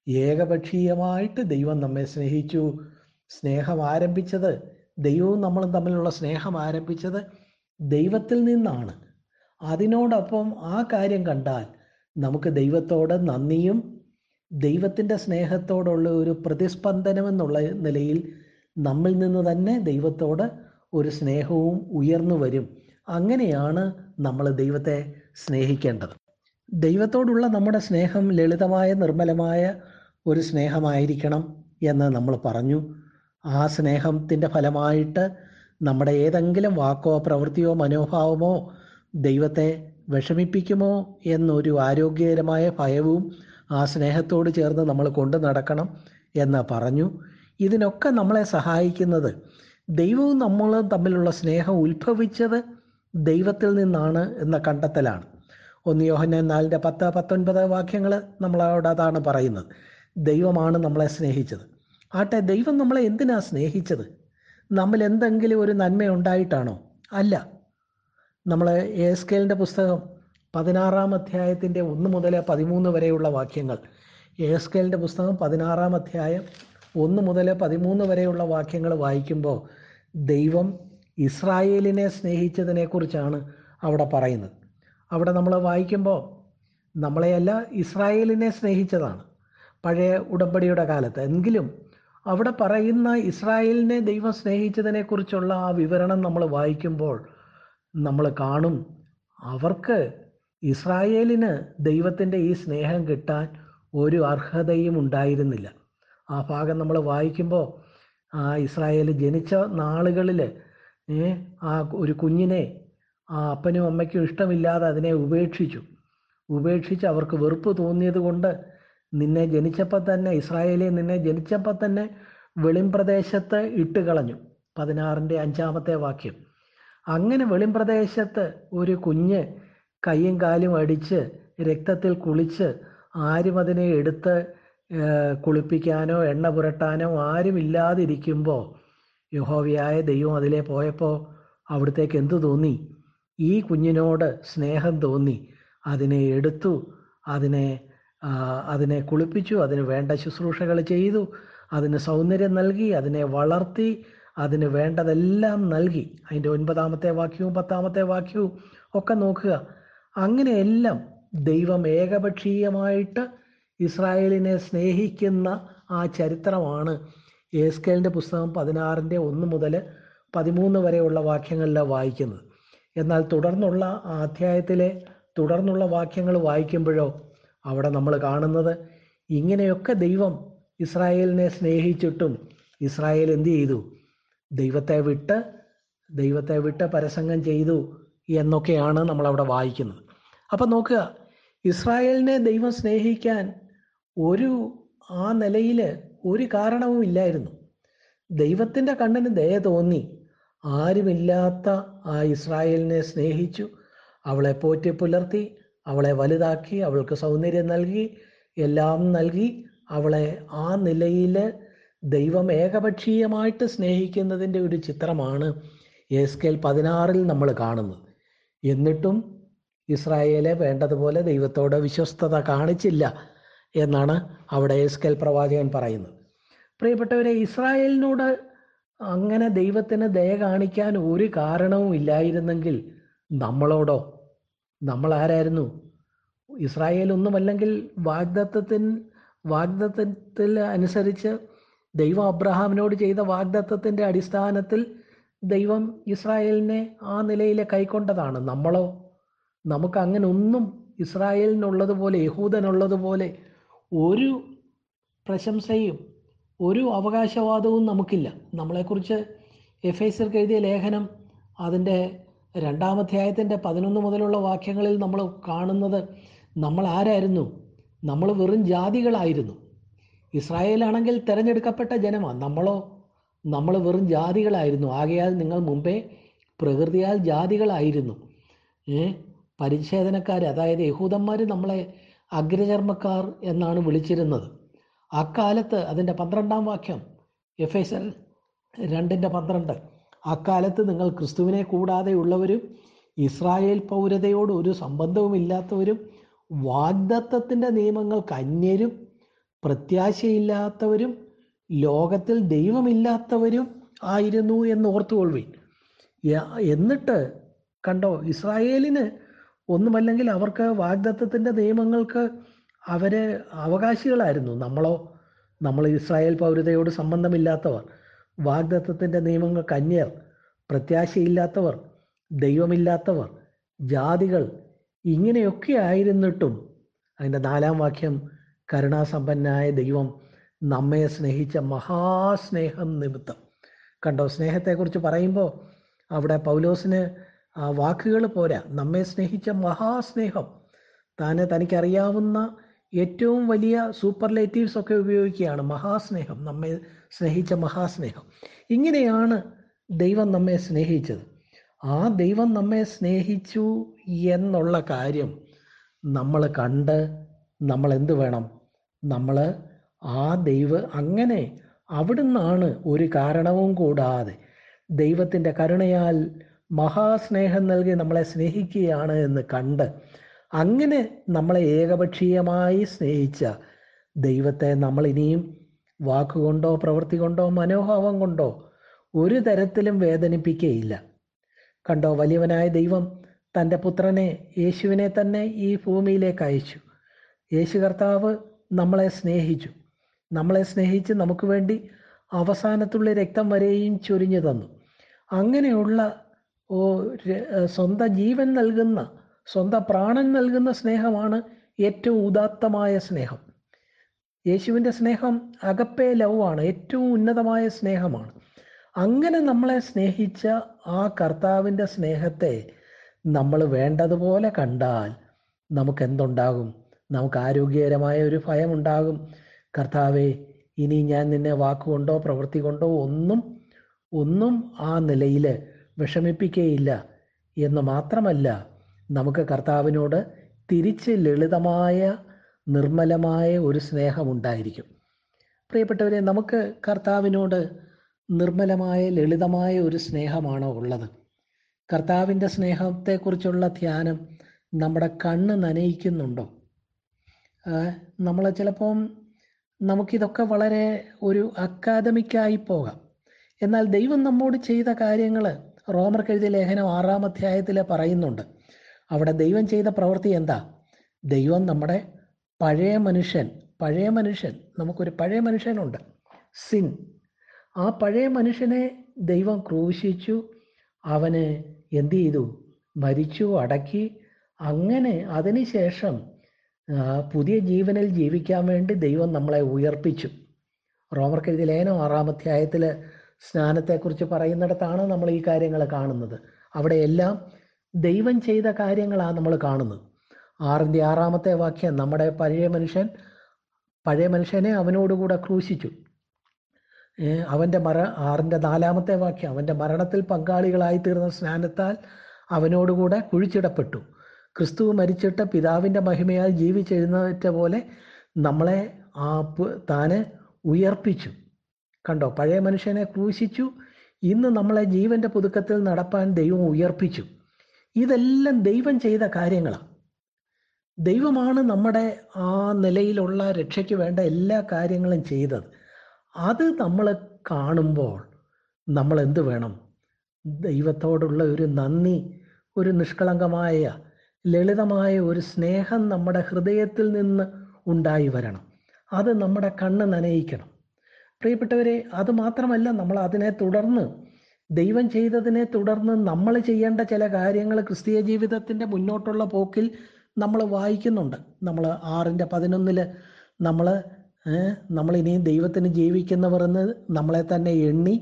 ഏകപക്ഷീയമായിട്ട് ദൈവം നമ്മെ സ്നേഹിച്ചു. സ്നേഹം ആരംഭിച്ചത് ദൈവവും നമ്മളും തമ്മിലുള്ള സ്നേഹം ആരംഭിച്ചത് ദൈവത്തിൽ നിന്നാണ്. അതിനോടൊപ്പം ആ കാര്യം കണ്ടാൽ നമുക്ക് ദൈവത്തോട് നന്ദിയും ദൈവത്തിന്റെ സ്നേഹത്തോടുള്ള ഒരു പ്രതിസ്പന്ദനം എന്നുള്ള നിലയിൽ നമ്മിൽ നിന്ന് തന്നെ ദൈവത്തോട് ഒരു സ്നേഹവും ഉയർന്നു വരും. അങ്ങനെയാണ് നമ്മൾ ദൈവത്തെ സ്നേഹിക്കേണ്ടത്. ദൈവത്തോടുള്ള നമ്മുടെ സ്നേഹം ലളിതമായ നിർമ്മലമായ ഒരു സ്നേഹമായിരിക്കണം എന്ന് നമ്മൾ പറഞ്ഞു. ആ സ്നേഹത്തിന്റെ ഫലമായിട്ട് നമ്മുടെ ഏതെങ്കിലും വാക്കോ പ്രവൃത്തിയോ മനോഭാവമോ ദൈവത്തെ വിഷമിപ്പിക്കുമോ എന്നൊരു ആരോഗ്യകരമായ ഭയവും ആ സ്നേഹത്തോട് ചേർന്ന് നമ്മൾ കൊണ്ടു നടക്കണം എന്ന് പറഞ്ഞു. ഇതിനൊക്കെ നമ്മളെ സഹായിക്കുന്നത് ദൈവവും നമ്മളും തമ്മിലുള്ള സ്നേഹം ഉത്ഭവിച്ചത് ദൈവത്തിൽ നിന്നാണ് എന്ന കണ്ടെത്തലാണ്. ഒന്ന് യോഹന നാലിന്റെ പത്ത് പത്തൊൻപത് വാക്യങ്ങൾ നമ്മളോട് അതാണ് പറയുന്നത്. ദൈവമാണ് നമ്മളെ സ്നേഹിച്ചത്. ആട്ടെ ദൈവം നമ്മളെ എന്തിനാ സ്നേഹിച്ചത്? നമ്മൾ എന്തെങ്കിലും ഒരു നന്മ ഉണ്ടായിട്ടാണോ അല്ല. നമ്മൾ എസ്കേലിന്റെ പുസ്തകം പതിനാറാം അധ്യായത്തിന്റെ ഒന്ന് മുതൽ പതിമൂന്ന് വരെയുള്ള വാക്യങ്ങൾ. എസ്കേലിന്റെ പുസ്തകം പതിനാറാം അധ്യായം ഒന്ന് മുതൽ പതിമൂന്ന് വരെയുള്ള വാക്യങ്ങൾ വായിക്കുമ്പോൾ ദൈവം ഇസ്രായേലിനെ സ്നേഹിച്ചതിനെക്കുറിച്ചാണ് അവിടെ പറയുന്നത്. അവിടെ നമ്മൾ വായിക്കുമ്പോൾ നമ്മളെയല്ല ഇസ്രായേലിനെ സ്നേഹിച്ചതാണ്. പഴയ ഉടമ്പടിയുടെ കാലത്ത്. എങ്കിലും അവിടെ പറയുന്ന ഇസ്രായേലിനെ ദൈവം സ്നേഹിച്ചതിനെക്കുറിച്ചുള്ള ആ വിവരണം നമ്മൾ വായിക്കുമ്പോൾ നമ്മൾ കാണും അവർക്ക് ഇസ്രായേലിന് ദൈവത്തിന്റെ ഈ സ്നേഹം കിട്ടാൻ ഒരു അർഹതയും ഉണ്ടായിരുന്നില്ല. ആ ഭാഗം നമ്മൾ വായിക്കുമ്പോൾ ആ ഇസ്രായേൽ ജനിച്ച നാളുകളിൽ ആ ഒരു കുഞ്ഞിനെ ആ അപ്പനും അമ്മയ്ക്കും ഇഷ്ടമില്ലാതെ അതിനെ ഉപേക്ഷിച്ചു. ഉപേക്ഷിച്ച് അവർക്ക് വെറുപ്പ് തോന്നിയത് കൊണ്ട് നിന്നെ ജനിച്ചപ്പോൾ തന്നെ ഇസ്രായേലിൽ നിന്നെ ജനിച്ചപ്പോൾ തന്നെ വെളിംപ്രദേശത്ത് ഇട്ട് കളഞ്ഞു. പതിനാറിന്റെ അഞ്ചാമത്തെ വാക്യം. അങ്ങനെ വെളിംപ്രദേശത്ത് ഒരു കുഞ്ഞ് കൈയും കാലും അടിച്ച് രക്തത്തിൽ കുളിച്ച് ആരും അതിനെ എടുത്ത് കുളിപ്പിക്കാനോ എണ്ണ പുരട്ടാനോ ആരും ഇല്ലാതിരിക്കുമ്പോൾ യഹോവയായ ദൈവം അതിലെ പോയപ്പോൾ അവിടത്തേക്ക് എന്തു തോന്നി? ഈ കുഞ്ഞിനോട് സ്നേഹം തോന്നി. അതിനെ എടുത്തു അതിനെ അതിനെ കുളിപ്പിച്ചു അതിന് വേണ്ട ശുശ്രൂഷകൾ ചെയ്തു അതിന് സൗന്ദര്യം നൽകി അതിനെ വളർത്തി അതിന് വേണ്ടതെല്ലാം നൽകി. അതിന്റെ ഒൻപതാമത്തെ വാക്യവും പത്താമത്തെ വാക്യവും ഒക്കെ നോക്കുക. അങ്ങനെയെല്ലാം ദൈവം ഏകപക്ഷീയമായിട്ട് ഇസ്രായേലിനെ സ്നേഹിക്കുന്ന ആ ചരിത്രമാണ് ഏസ്കേലിന്റെ പുസ്തകം പതിനാറിന്റെ ഒന്ന് മുതൽ പതിമൂന്ന് വരെയുള്ള വാക്യങ്ങളിൽ വായിക്കുന്നത്. എന്നാൽ തുടർന്നുള്ള അധ്യായത്തിലെ തുടർന്നുള്ള വാക്യങ്ങൾ വായിക്കുമ്പോഴോ അവിടെ നമ്മൾ കാണുന്നത് ഇങ്ങനെയൊക്കെ ദൈവം ഇസ്രായേലിനെ സ്നേഹിച്ചിട്ടും ഇസ്രായേൽ എന്തു ചെയ്തു? ദൈവത്തെ വിട്ട് ദൈവത്തെ വിട്ട് പരസംഗം ചെയ്തു എന്നൊക്കെയാണ് നമ്മളവിടെ വായിക്കുന്നത്. അപ്പം നോക്കുക ഇസ്രായേലിനെ ദൈവം സ്നേഹിക്കാൻ ഒരു ആ നിലയിൽ ഒരു കാരണവും ഇല്ലായിരുന്നു ദൈവത്തിന്റെ കണ്ണിന് ദയ തോന്നി. ആരുമില്ലാത്ത ആ ഇസ്രായേലിനെ സ്നേഹിച്ചു. അവളെ പോറ്റി പുലർത്തി അവളെ വലുതാക്കി അവൾക്ക് സൗന്ദര്യം നൽകി എല്ലാം നൽകി അവളെ ആ നിലയിൽ ദൈവം ഏകപക്ഷീയമായിട്ട് സ്നേഹിക്കുന്നതിന്റെ ഒരു ചിത്രമാണ് എസ്കേൽ പതിനാറിൽ നമ്മൾ കാണുന്നത്. എന്നിട്ടും ഇസ്രായേലെ വേണ്ടതുപോലെ ദൈവത്തോട് വിശ്വസ്തത കാണിച്ചില്ല എന്നാണ് അവിടെ എസ്കേൽ പ്രവാചകൻ പറയുന്നത്. പ്രിയപ്പെട്ടവരെ ഇസ്രായേലിനോട് അങ്ങനെ ദൈവത്തിന് ദയ കാണിക്കാൻ ഒരു കാരണവും ഇല്ലായിരുന്നെങ്കിൽ നമ്മളോടോ? നമ്മൾ ആരായിരുന്നു ഇസ്രായേൽ ഒന്നുമല്ലെങ്കിൽ വാഗ്ദത്തത്തിൻ വാഗ്ദത്തത്തിൽ അനുസരിച്ച് ദൈവം അബ്രഹാമിനോട് ചെയ്ത വാഗ്ദത്തത്തിന്റെ അടിസ്ഥാനത്തിൽ ദൈവം ഇസ്രായേലിനെ ആ നിലയിൽ കൈക്കൊണ്ടതാണ്. നമ്മളോ? നമുക്ക് അങ്ങനെ ഒന്നും ഇസ്രായേലിനുള്ളതുപോലെ യഹൂദനുള്ളതുപോലെ ഒരു പ്രശംസയും ഒരു അവകാശവാദവും നമുക്കില്ല. നമ്മളെക്കുറിച്ച് എഫ് ഐ സിർക്ക് എഴുതിയ ലേഖനം അതിന്റെ രണ്ടാമധ്യായത്തിന്റെ പതിനൊന്ന് മുതലുള്ള വാക്യങ്ങളിൽ നമ്മൾ കാണുന്നത് നമ്മൾ ആരായിരുന്നു നമ്മൾ വെറും ജാതികളായിരുന്നു. ഇസ്രായേലാണെങ്കിൽ തിരഞ്ഞെടുക്കപ്പെട്ട ജനമാണ് നമ്മളോ? നമ്മൾ വെറും ജാതികളായിരുന്നു. ആകയാൽ നിങ്ങൾ മുമ്പേ പ്രകൃതിയാൽ ജാതികളായിരുന്നു. പരിച്ഛേദനക്കാർ അതായത് യഹൂദന്മാർ നമ്മളെ അഗ്രചർമ്മക്കാർ എന്നാണ് വിളിച്ചിരുന്നത്. അക്കാലത്ത് അതിന്റെ പന്ത്രണ്ടാം വാക്യം എഫ് എസ് എൽ രണ്ടിന്റെ പന്ത്രണ്ട്. അക്കാലത്ത് നിങ്ങൾ ക്രിസ്തുവിനെ കൂടാതെയുള്ളവരും ഇസ്രായേൽ പൗരതയോട് ഒരു സംബന്ധവുമില്ലാത്തവരും വാഗ്ദത്തത്തിന്റെ നിയമങ്ങൾക്ക് അന്യരും പ്രത്യാശയില്ലാത്തവരും ലോകത്തിൽ ദൈവമില്ലാത്തവരും ആയിരുന്നു എന്ന് ഓർത്തുകൊള്ളുവിൻ. എന്നിട്ട് കണ്ടോ ഇസ്രായേലിന് ഒന്നുമല്ലെങ്കിൽ അവർക്ക് വാഗ്ദത്തത്തിന്റെ നിയമങ്ങൾക്ക് അവർ അവകാശികളായിരുന്നു. നമ്മളോ നമ്മൾ ഇസ്രായേൽ പൗരതയോട് സംബന്ധമില്ലാത്തവർ വാഗ്ദത്തത്തിന്റെ നിയമങ്ങൾക്ക് കന്യർ പ്രത്യാശയില്ലാത്തവർ ദൈവമില്ലാത്തവർ ജാതികൾ ഇങ്ങനെയൊക്കെ ആയിരുന്നിട്ടും അതിന്റെ നാലാം വാക്യം കരുണാസമ്പന്നായ ദൈവം നമ്മെ സ്നേഹിച്ച മഹാസ്നേഹം നിമിത്തം. കണ്ടോ സ്നേഹത്തെക്കുറിച്ച് പറയുമ്പോൾ അവിടെ പൗലോസിന് വാക്കുകൾ പോരാ. നമ്മെ സ്നേഹിച്ച മഹാസ്നേഹം. താനെ തനിക്കറിയാവുന്ന ഏറ്റവും വലിയ സൂപ്പർലേറ്റീവ്സ് ഒക്കെ ഉപയോഗിക്കുകയാണ് മഹാസ്നേഹം നമ്മെ സ്നേഹിച്ച മഹാസ്നേഹം. ഇങ്ങനെയാണ് ദൈവം നമ്മെ സ്നേഹിച്ചത്. ആ ദൈവം നമ്മെ സ്നേഹിച്ചു എന്നുള്ള കാര്യം നമ്മൾ കണ്ട് നമ്മൾ എന്ത് വേണം? നമ്മൾ ആ ദൈവ അങ്ങനെ അവിടുന്നാണ് ഒരു കാരണവും കൂടാതെ ദൈവത്തിന്റെ കരുണയാൽ മഹാസ്നേഹം നൽകി നമ്മളെ സ്നേഹിക്കുകയാണ് എന്ന് കണ്ട് അങ്ങനെ നമ്മളെ ഏകപക്ഷീയമായി സ്നേഹിച്ച ദൈവത്തെ നമ്മൾ ഇനിയും വാക്കുകൊണ്ടോ പ്രവൃത്തി കൊണ്ടോ മനോഭാവം കൊണ്ടോ ഒരു തരത്തിലും വേദനിപ്പിക്കുകയില്ല കണ്ടോ വലിയവനായ ദൈവം തന്റെ പുത്രനെ യേശുവിനെ തന്നെ ഈ ഭൂമിയിലേക്ക് അയച്ചു. യേശു കർത്താവ് നമ്മളെ സ്നേഹിച്ചു. നമ്മളെ സ്നേഹിച്ച് നമുക്ക് വേണ്ടി അവസാനത്തുള്ള രക്തം വരെയും ചൊരിഞ്ഞു തന്നു. അങ്ങനെയുള്ള സ്വന്തം ജീവൻ നൽകുന്ന സ്വന്തം പ്രാണൻ നൽകുന്ന സ്നേഹമാണ് ഏറ്റവും ഉദാത്തമായ സ്നേഹം. യേശുവിന്റെ സ്നേഹം അകപ്പേ ലവാണ് ഏറ്റവും ഉന്നതമായ സ്നേഹമാണ്. അങ്ങനെ നമ്മളെ സ്നേഹിച്ച ആ കർത്താവിന്റെ സ്നേഹത്തെ നമ്മൾ വേണ്ടതുപോലെ കണ്ടാൽ നമുക്ക് എന്തുണ്ടാകും നമുക്ക് ആരോഗ്യകരമായ ഒരു ഭയം ഉണ്ടാകും കർത്താവെ ഇനി ഞാൻ നിന്നെ വാക്കുകൊണ്ടോ പ്രവൃത്തി കൊണ്ടോ ഒന്നും ഒന്നും ആ നിലയിൽ വിഷമിപ്പിക്കുകയില്ല എന്ന് മാത്രമല്ല നമുക്ക് കർത്താവിനോട് തിരിച്ച് ലളിതമായ നിർമ്മലമായ ഒരു സ്നേഹമുണ്ടായിരിക്കും പ്രിയപ്പെട്ടവരെ നമുക്ക് കർത്താവിനോട് നിർമ്മലമായ ലളിതമായ ഒരു സ്നേഹമാണോ ഉള്ളത്? കർത്താവിന്റെ സ്നേഹത്തെക്കുറിച്ചുള്ള ധ്യാനം നമ്മുടെ കണ്ണ് നനയിക്കുന്നുണ്ടോ? നമ്മൾ ചിലപ്പം നമുക്കിതൊക്കെ വളരെ ഒരു അക്കാദമിക്കായി പോകാം. എന്നാൽ ദൈവം നമ്മോട് ചെയ്ത കാര്യങ്ങൾ റോമർ കെഴുതിയ ലേഖനം ആറാം അധ്യായത്തിൽ പറയുന്നുണ്ട്. അവിടെ ദൈവം ചെയ്ത പ്രവൃത്തി എന്താ? ദൈവം നമ്മുടെ പഴയ മനുഷ്യൻ പഴയ മനുഷ്യൻ നമുക്കൊരു പഴയ മനുഷ്യനുണ്ട് സിൻ. ആ പഴയ മനുഷ്യനെ ദൈവം ക്രൂശിച്ചു അവന് എന്ത് ചെയ്തു? മരിച്ചു അടക്കി. അങ്ങനെ അതിനുശേഷം പുതിയ ജീവനിൽ ജീവിക്കാൻ വേണ്ടി ദൈവം നമ്മളെ ഉയർപ്പിച്ചു. റോമർക്ക് എഴുതിയ ലേനം ആറാം അധ്യായത്തിൽ സ്നാനത്തെക്കുറിച്ച് പറയുന്നിടത്താണ് നമ്മൾ ഈ കാര്യങ്ങൾ കാണുന്നത്. അവിടെയെല്ലാം ദൈവം ചെയ്ത കാര്യങ്ങളാണ് നമ്മൾ കാണുന്നത്. ആറിന്റെ ആറാമത്തെ വാക്യം നമ്മുടെ പഴയ മനുഷ്യൻ പഴയ മനുഷ്യനെ അവനോടുകൂടെ ക്രൂശിച്ചു. അവന്റെ മര ആറിന്റെ നാലാമത്തെ വാക്യം അവന്റെ മരണത്തിൽ പങ്കാളികളായി തീർന്ന സ്നാനത്താൽ അവനോടുകൂടെ കുഴിച്ചിടപ്പെട്ടു. ക്രിസ്തു മരിച്ചിട്ട് പിതാവിന്റെ മഹിമയാൽ ജീവിച്ചെഴുന്നേറ്റ പോലെ നമ്മളെ ആ താന് ഉയർപ്പിച്ചു. കണ്ടോ? പഴയ മനുഷ്യനെ ക്രൂശിച്ചു. ഇന്ന് നമ്മളെ ജീവന്റെ പുതുക്കത്തിൽ നടപ്പാൻ ദൈവം ഉയർപ്പിച്ചു. ഇതെല്ലാം ദൈവം ചെയ്ത കാര്യങ്ങളാണ് ദൈവമാണ് നമ്മുടെ ആ നിലയിലുള്ള രക്ഷയ്ക്ക് വേണ്ട എല്ലാ കാര്യങ്ങളും ചെയ്തത്. അത് നമ്മൾ കാണുമ്പോൾ നമ്മൾ എന്ത് വേണം? ദൈവത്തോടുള്ള ഒരു നന്ദി ഒരു നിഷ്കളങ്കമായ ലളിതമായ ഒരു സ്നേഹം നമ്മുടെ ഹൃദയത്തിൽ നിന്ന് ഉണ്ടായി വരണം. അത് നമ്മുടെ കണ്ണ് നനയിക്കണം. പ്രിയപ്പെട്ടവരെ അത് മാത്രമല്ല നമ്മൾ അതിനെ തുടർന്ന് ദൈവം ചെയ്തതിനെ തുടർന്ന് നമ്മൾ ചെയ്യേണ്ട ചില കാര്യങ്ങൾ ക്രിസ്തീയ ജീവിതത്തിന്റെ മുന്നോട്ടുള്ള പോക്കിൽ നമ്മൾ വായിക്കുന്നുണ്ട്. നമ്മൾ ആറിന്റെ പതിനൊന്നിൽ നമ്മൾ നമ്മൾ ഇനിയും ദൈവത്തിന് ജീവിക്കുന്നവർ എന്ന് നമ്മളെ തന്നെ എണ്ണി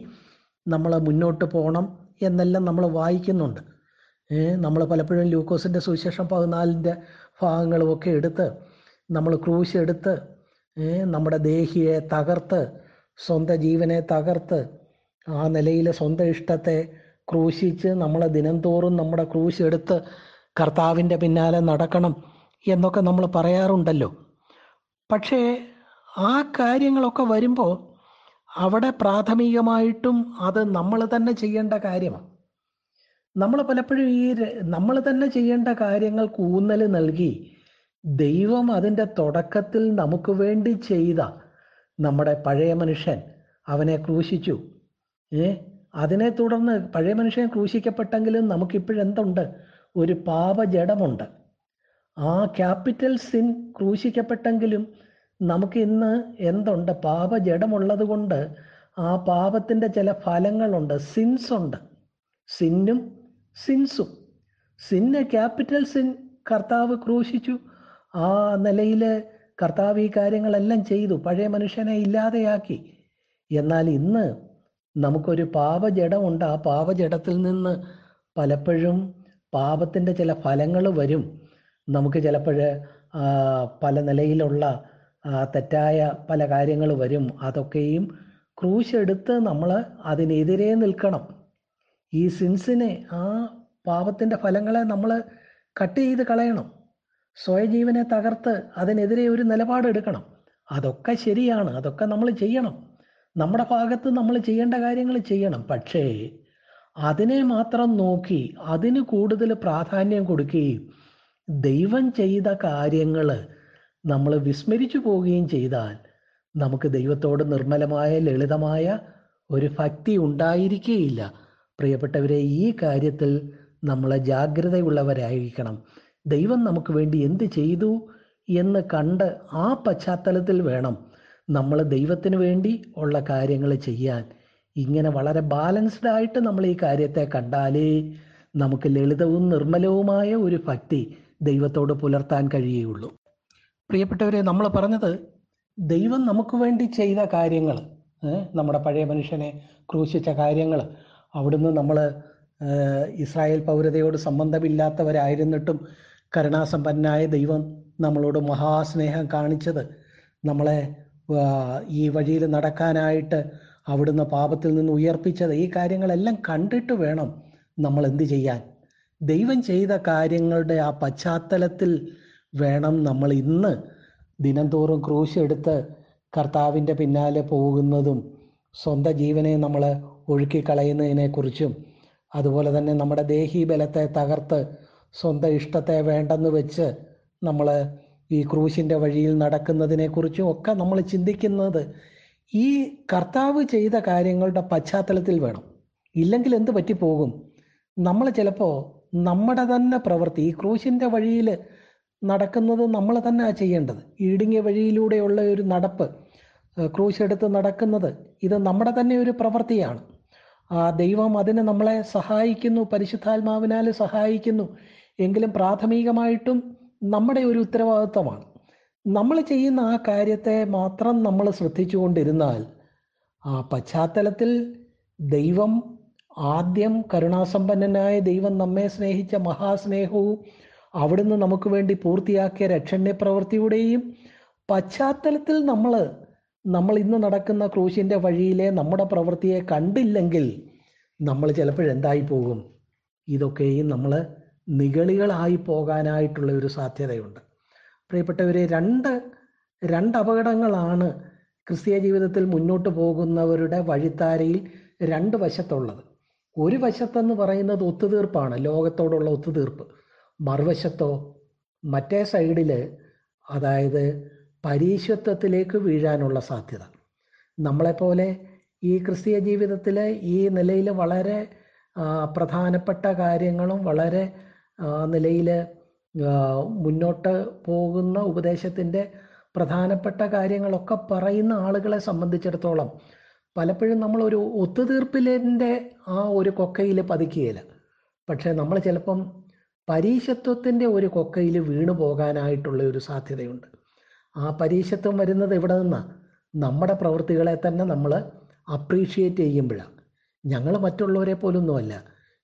നമ്മൾ മുന്നോട്ട് പോകണം എന്നെല്ലാം നമ്മൾ വായിക്കുന്നുണ്ട്. നമ്മൾ പലപ്പോഴും ലൂക്കോസിന്റെ സുവിശേഷം പതിനാലിന്റെ ഭാഗങ്ങളുമൊക്കെ എടുത്ത് നമ്മൾ ക്രൂശ് എടുത്ത് നമ്മുടെ ദേഹിയെ തകർത്ത് സ്വന്തം ജീവനെ തകർത്ത് ആ നിലയിൽ സ്വന്തം ഇഷ്ടത്തെ ക്രൂശിച്ച് നമ്മൾ ദിനംതോറും നമ്മുടെ ക്രൂശ് എടുത്ത് കർത്താവിന്റെ പിന്നാലെ നടക്കണം എന്നൊക്കെ നമ്മൾ പറയാറുണ്ടല്ലോ. പക്ഷേ ആ കാര്യങ്ങളൊക്കെ വരുമ്പോൾ അവിടെ പ്രാഥമികമായിട്ടും അത് നമ്മൾ തന്നെ ചെയ്യേണ്ട കാര്യമാണ്. നമ്മൾ പലപ്പോഴും ഈ നമ്മൾ തന്നെ ചെയ്യേണ്ട കാര്യങ്ങൾക്ക് ഊന്നൽ നൽകി ദൈവം അതിന്റെ തുടക്കത്തിൽ നമുക്ക് വേണ്ടി ചെയ്ത നമ്മുടെ പഴയ മനുഷ്യൻ അവനെ ക്രൂശിച്ചു. ഏ? അതിനെ തുടർന്ന് പഴയ മനുഷ്യൻ ക്രൂശിക്കപ്പെട്ടെങ്കിലും നമുക്കിപ്പോഴെന്തുണ്ട്? ഒരു പാപജടമുണ്ട് ആ ക്യാപിറ്റൽ സിൻ ക്രൂശിക്കപ്പെട്ടെങ്കിലും നമുക്ക് ഇന്ന് എന്തുണ്ട്? പാപജഡമുള്ളത് കൊണ്ട് ആ പാപത്തിന്റെ ചില ഫലങ്ങളുണ്ട്. സിൻസ് ഉണ്ട്. സിന്നും സിൻസും. സിന്ന് ക്യാപിറ്റൽ സിൻ കർത്താവ് ക്രൂശിച്ചു. ആ നിലയിൽ കർത്താവ് ഈ കാര്യങ്ങളെല്ലാം ചെയ്തു. പഴയ മനുഷ്യനെ ഇല്ലാതെയാക്കി. എന്നാൽ ഇന്ന് നമുക്കൊരു പാവജടമുണ്ട് ആ പാവജടത്തിൽ നിന്ന് പലപ്പോഴും പാപത്തിന്റെ ചില ഫലങ്ങൾ വരും. നമുക്ക് ചിലപ്പോൾ പല നിലയിലുള്ള തെറ്റായ പല കാര്യങ്ങൾ വരും. അതൊക്കെയും ക്രൂശെടുത്ത് നമ്മൾ അതിനെതിരെ നിൽക്കണം. ഈ സിൻസിനെ ആ പാപത്തിന്റെ ഫലങ്ങളെ നമ്മൾ കട്ട് ചെയ്ത് കളയണം. സ്വയജീവനെ തകർത്ത് അതിനെതിരെ ഒരു നിലപാടെടുക്കണം. അതൊക്കെ ശരിയാണ്. അതൊക്കെ നമ്മൾ ചെയ്യണം. നമ്മുടെ ഭാഗത്ത് നമ്മൾ ചെയ്യേണ്ട കാര്യങ്ങൾ ചെയ്യണം. പക്ഷേ അതിനെ മാത്രം നോക്കി അതിന് കൂടുതൽ പ്രാധാന്യം കൊടുക്കുകയും ദൈവം ചെയ്ത കാര്യങ്ങൾ നമ്മൾ വിസ്മരിച്ചു പോവുകയും ചെയ്താൽ നമുക്ക് ദൈവത്തോട് നിർമ്മലമായ ലളിതമായ ഒരു ഭക്തി ഉണ്ടായിരിക്കുകയില്ല പ്രിയപ്പെട്ടവരെ ഈ കാര്യത്തിൽ നമ്മൾ ജാഗ്രതയുള്ളവരായിരിക്കണം. ദൈവം നമുക്ക് വേണ്ടി എന്ത് ചെയ്തു എന്ന് കണ്ട് ആ പശ്ചാത്തലത്തിൽ വേണം നമ്മൾ ദൈവത്തിന് വേണ്ടി ഉള്ള കാര്യങ്ങൾ ചെയ്യാൻ. ഇങ്ങനെ വളരെ ബാലൻസ്ഡ് ആയിട്ട് നമ്മൾ ഈ കാര്യത്തെ കണ്ടാലേ നമുക്ക് ലളിതവും നിർമ്മലവുമായ ഒരു ഭക്തി ദൈവത്തോട് പുലർത്താൻ കഴിയുകയുള്ളൂ. പ്രിയപ്പെട്ടവരെ നമ്മൾ പറഞ്ഞത് ദൈവം നമുക്ക് വേണ്ടി ചെയ്ത കാര്യങ്ങൾ നമ്മുടെ പഴയ മനുഷ്യനെ ക്രൂശിച്ച കാര്യങ്ങൾ അവിടുന്ന് നമ്മൾ ഇസ്രായേൽ പൗരതയോട് സംബന്ധമില്ലാത്തവരായിരുന്നിട്ടും കരുണാസമ്പന്നായ ദൈവം നമ്മളോട് മഹാസ്നേഹം കാണിച്ചത് നമ്മളെ ഈ വഴിയിൽ നടക്കാനായിട്ട് അവിടുന്ന് പാപത്തിൽ നിന്ന് ഉയർപ്പിച്ചത് ഈ കാര്യങ്ങളെല്ലാം കണ്ടിട്ട് വേണം നമ്മൾ എന്ത് ചെയ്യാൻ. ദൈവം ചെയ്ത കാര്യങ്ങളുടെ ആ പശ്ചാത്തലത്തിൽ വേണം നമ്മൾ ഇന്ന് ദിനംതോറും ക്രൂശ് എടുത്ത് കർത്താവിന്റെ പിന്നാലെ പോകുന്നതും സ്വന്തം ജീവനെ നമ്മൾ ഒഴുക്കിക്കളയുന്നതിനെക്കുറിച്ചും അതുപോലെ തന്നെ നമ്മുടെ ദേഹി ബലത്തെ തകർത്ത് സ്വന്തം ഇഷ്ടത്തെ വേണ്ടെന്ന് വെച്ച് നമ്മൾ ഈ ക്രൂശിന്റെ വഴിയിൽ നടക്കുന്നതിനെക്കുറിച്ചും ഒക്കെ നമ്മൾ ചിന്തിക്കുന്നത് ഈ കർത്താവ് ചെയ്ത കാര്യങ്ങളുടെ പശ്ചാത്തലത്തിൽ വേണം. ഇല്ലെങ്കിൽ എന്ത് പറ്റിപ്പോകും? നമ്മൾ ചിലപ്പോൾ നമ്മുടെ തന്നെ പ്രവൃത്തി ഈ ക്രൂശിന്റെ വഴിയിൽ നടക്കുന്നത് നമ്മൾ തന്നെ ചെയ്യേണ്ടത്. ഈടുങ്ങിയ വഴിയിലൂടെയുള്ള ഒരു നടപ്പ് ക്രൂശെടുത്ത് നടക്കുന്നത് ഇത് നമ്മുടെ തന്നെ ഒരു പ്രവൃത്തിയാണ്. ആ ദൈവം അതിന് നമ്മളെ സഹായിക്കുന്നു പരിശുദ്ധാത്മാവിനാൽ സഹായിക്കുന്നു. എങ്കിലും പ്രാഥമികമായിട്ടും നമ്മുടെ ഒരു ഉത്തരവാദിത്തമാണ് നമ്മൾ ചെയ്യുന്ന ആ കാര്യത്തെ മാത്രം നമ്മൾ ശ്രദ്ധിച്ചുകൊണ്ടിരുന്നാൽ ആ പശ്ചാത്തലത്തിൽ ദൈവം ആദ്യം കരുണാസമ്പന്നനായ ദൈവം നമ്മെ സ്നേഹിച്ച മഹാസ്നേഹവും അവിടുന്ന് നമുക്ക് വേണ്ടി പൂർത്തിയാക്കിയ രക്ഷണ്യ പ്രവൃത്തിയുടെയും പശ്ചാത്തലത്തിൽ നമ്മൾ നമ്മൾ ഇന്ന് നടക്കുന്ന ക്രൂശിന്റെ വഴിയിലെ നമ്മുടെ പ്രവൃത്തിയെ കണ്ടില്ലെങ്കിൽ നമ്മൾ ചിലപ്പോൾ എന്തായി പോകും ഇതൊക്കെയും നമ്മൾ നിഗളികളായി പോകാനായിട്ടുള്ള ഒരു സാധ്യതയുണ്ട്. പ്രിയപ്പെട്ടവരെ രണ്ട് രണ്ട് അപകടങ്ങളാണ് ക്രിസ്തീയ ജീവിതത്തിൽ മുന്നോട്ട് പോകുന്നവരുടെ വഴിത്താരയിൽ രണ്ട് വശത്തുള്ളത്. ഒരു വശത്തെന്ന് പറയുന്നത് ഒത്തുതീർപ്പാണ് ലോകത്തോടുള്ള ഒത്തുതീർപ്പ്. മറുവശത്തോ മറ്റേ സൈഡിൽ അതായത് പരീശത്വത്തിലേക്ക് വീഴാനുള്ള സാധ്യത. നമ്മളെപ്പോലെ ഈ ക്രിസ്തീയ ജീവിതത്തിൽ ഈ നിലയിൽ വളരെ പ്രധാനപ്പെട്ട കാര്യങ്ങളും വളരെ നിലയിൽ മുന്നോട്ട് പോകുന്ന ഉപദേശത്തിന്റെ പ്രധാനപ്പെട്ട കാര്യങ്ങളൊക്കെ പറയുന്ന ആളുകളെ സംബന്ധിച്ചിടത്തോളം പലപ്പോഴും നമ്മളൊരു ഒത്തുതീർപ്പിലിന്റെ ആ ഒരു കൊക്കയിൽ പതിക്കുകയില്ല. പക്ഷേ നമ്മൾ ചിലപ്പം പരീശത്വത്തിന്റെ ഒരു കൊക്കയിൽ വീണു പോകാനായിട്ടുള്ള ഒരു സാധ്യതയുണ്ട്. ആ പരീശത്വം വരുന്നത് ഇവിടെ നിന്നാണ് നമ്മുടെ പ്രവൃത്തികളെ തന്നെ നമ്മൾ അപ്രീഷിയേറ്റ് ചെയ്യുമ്പോഴാണ് ഞങ്ങൾ മറ്റുള്ളവരെ പോലൊന്നുമല്ല.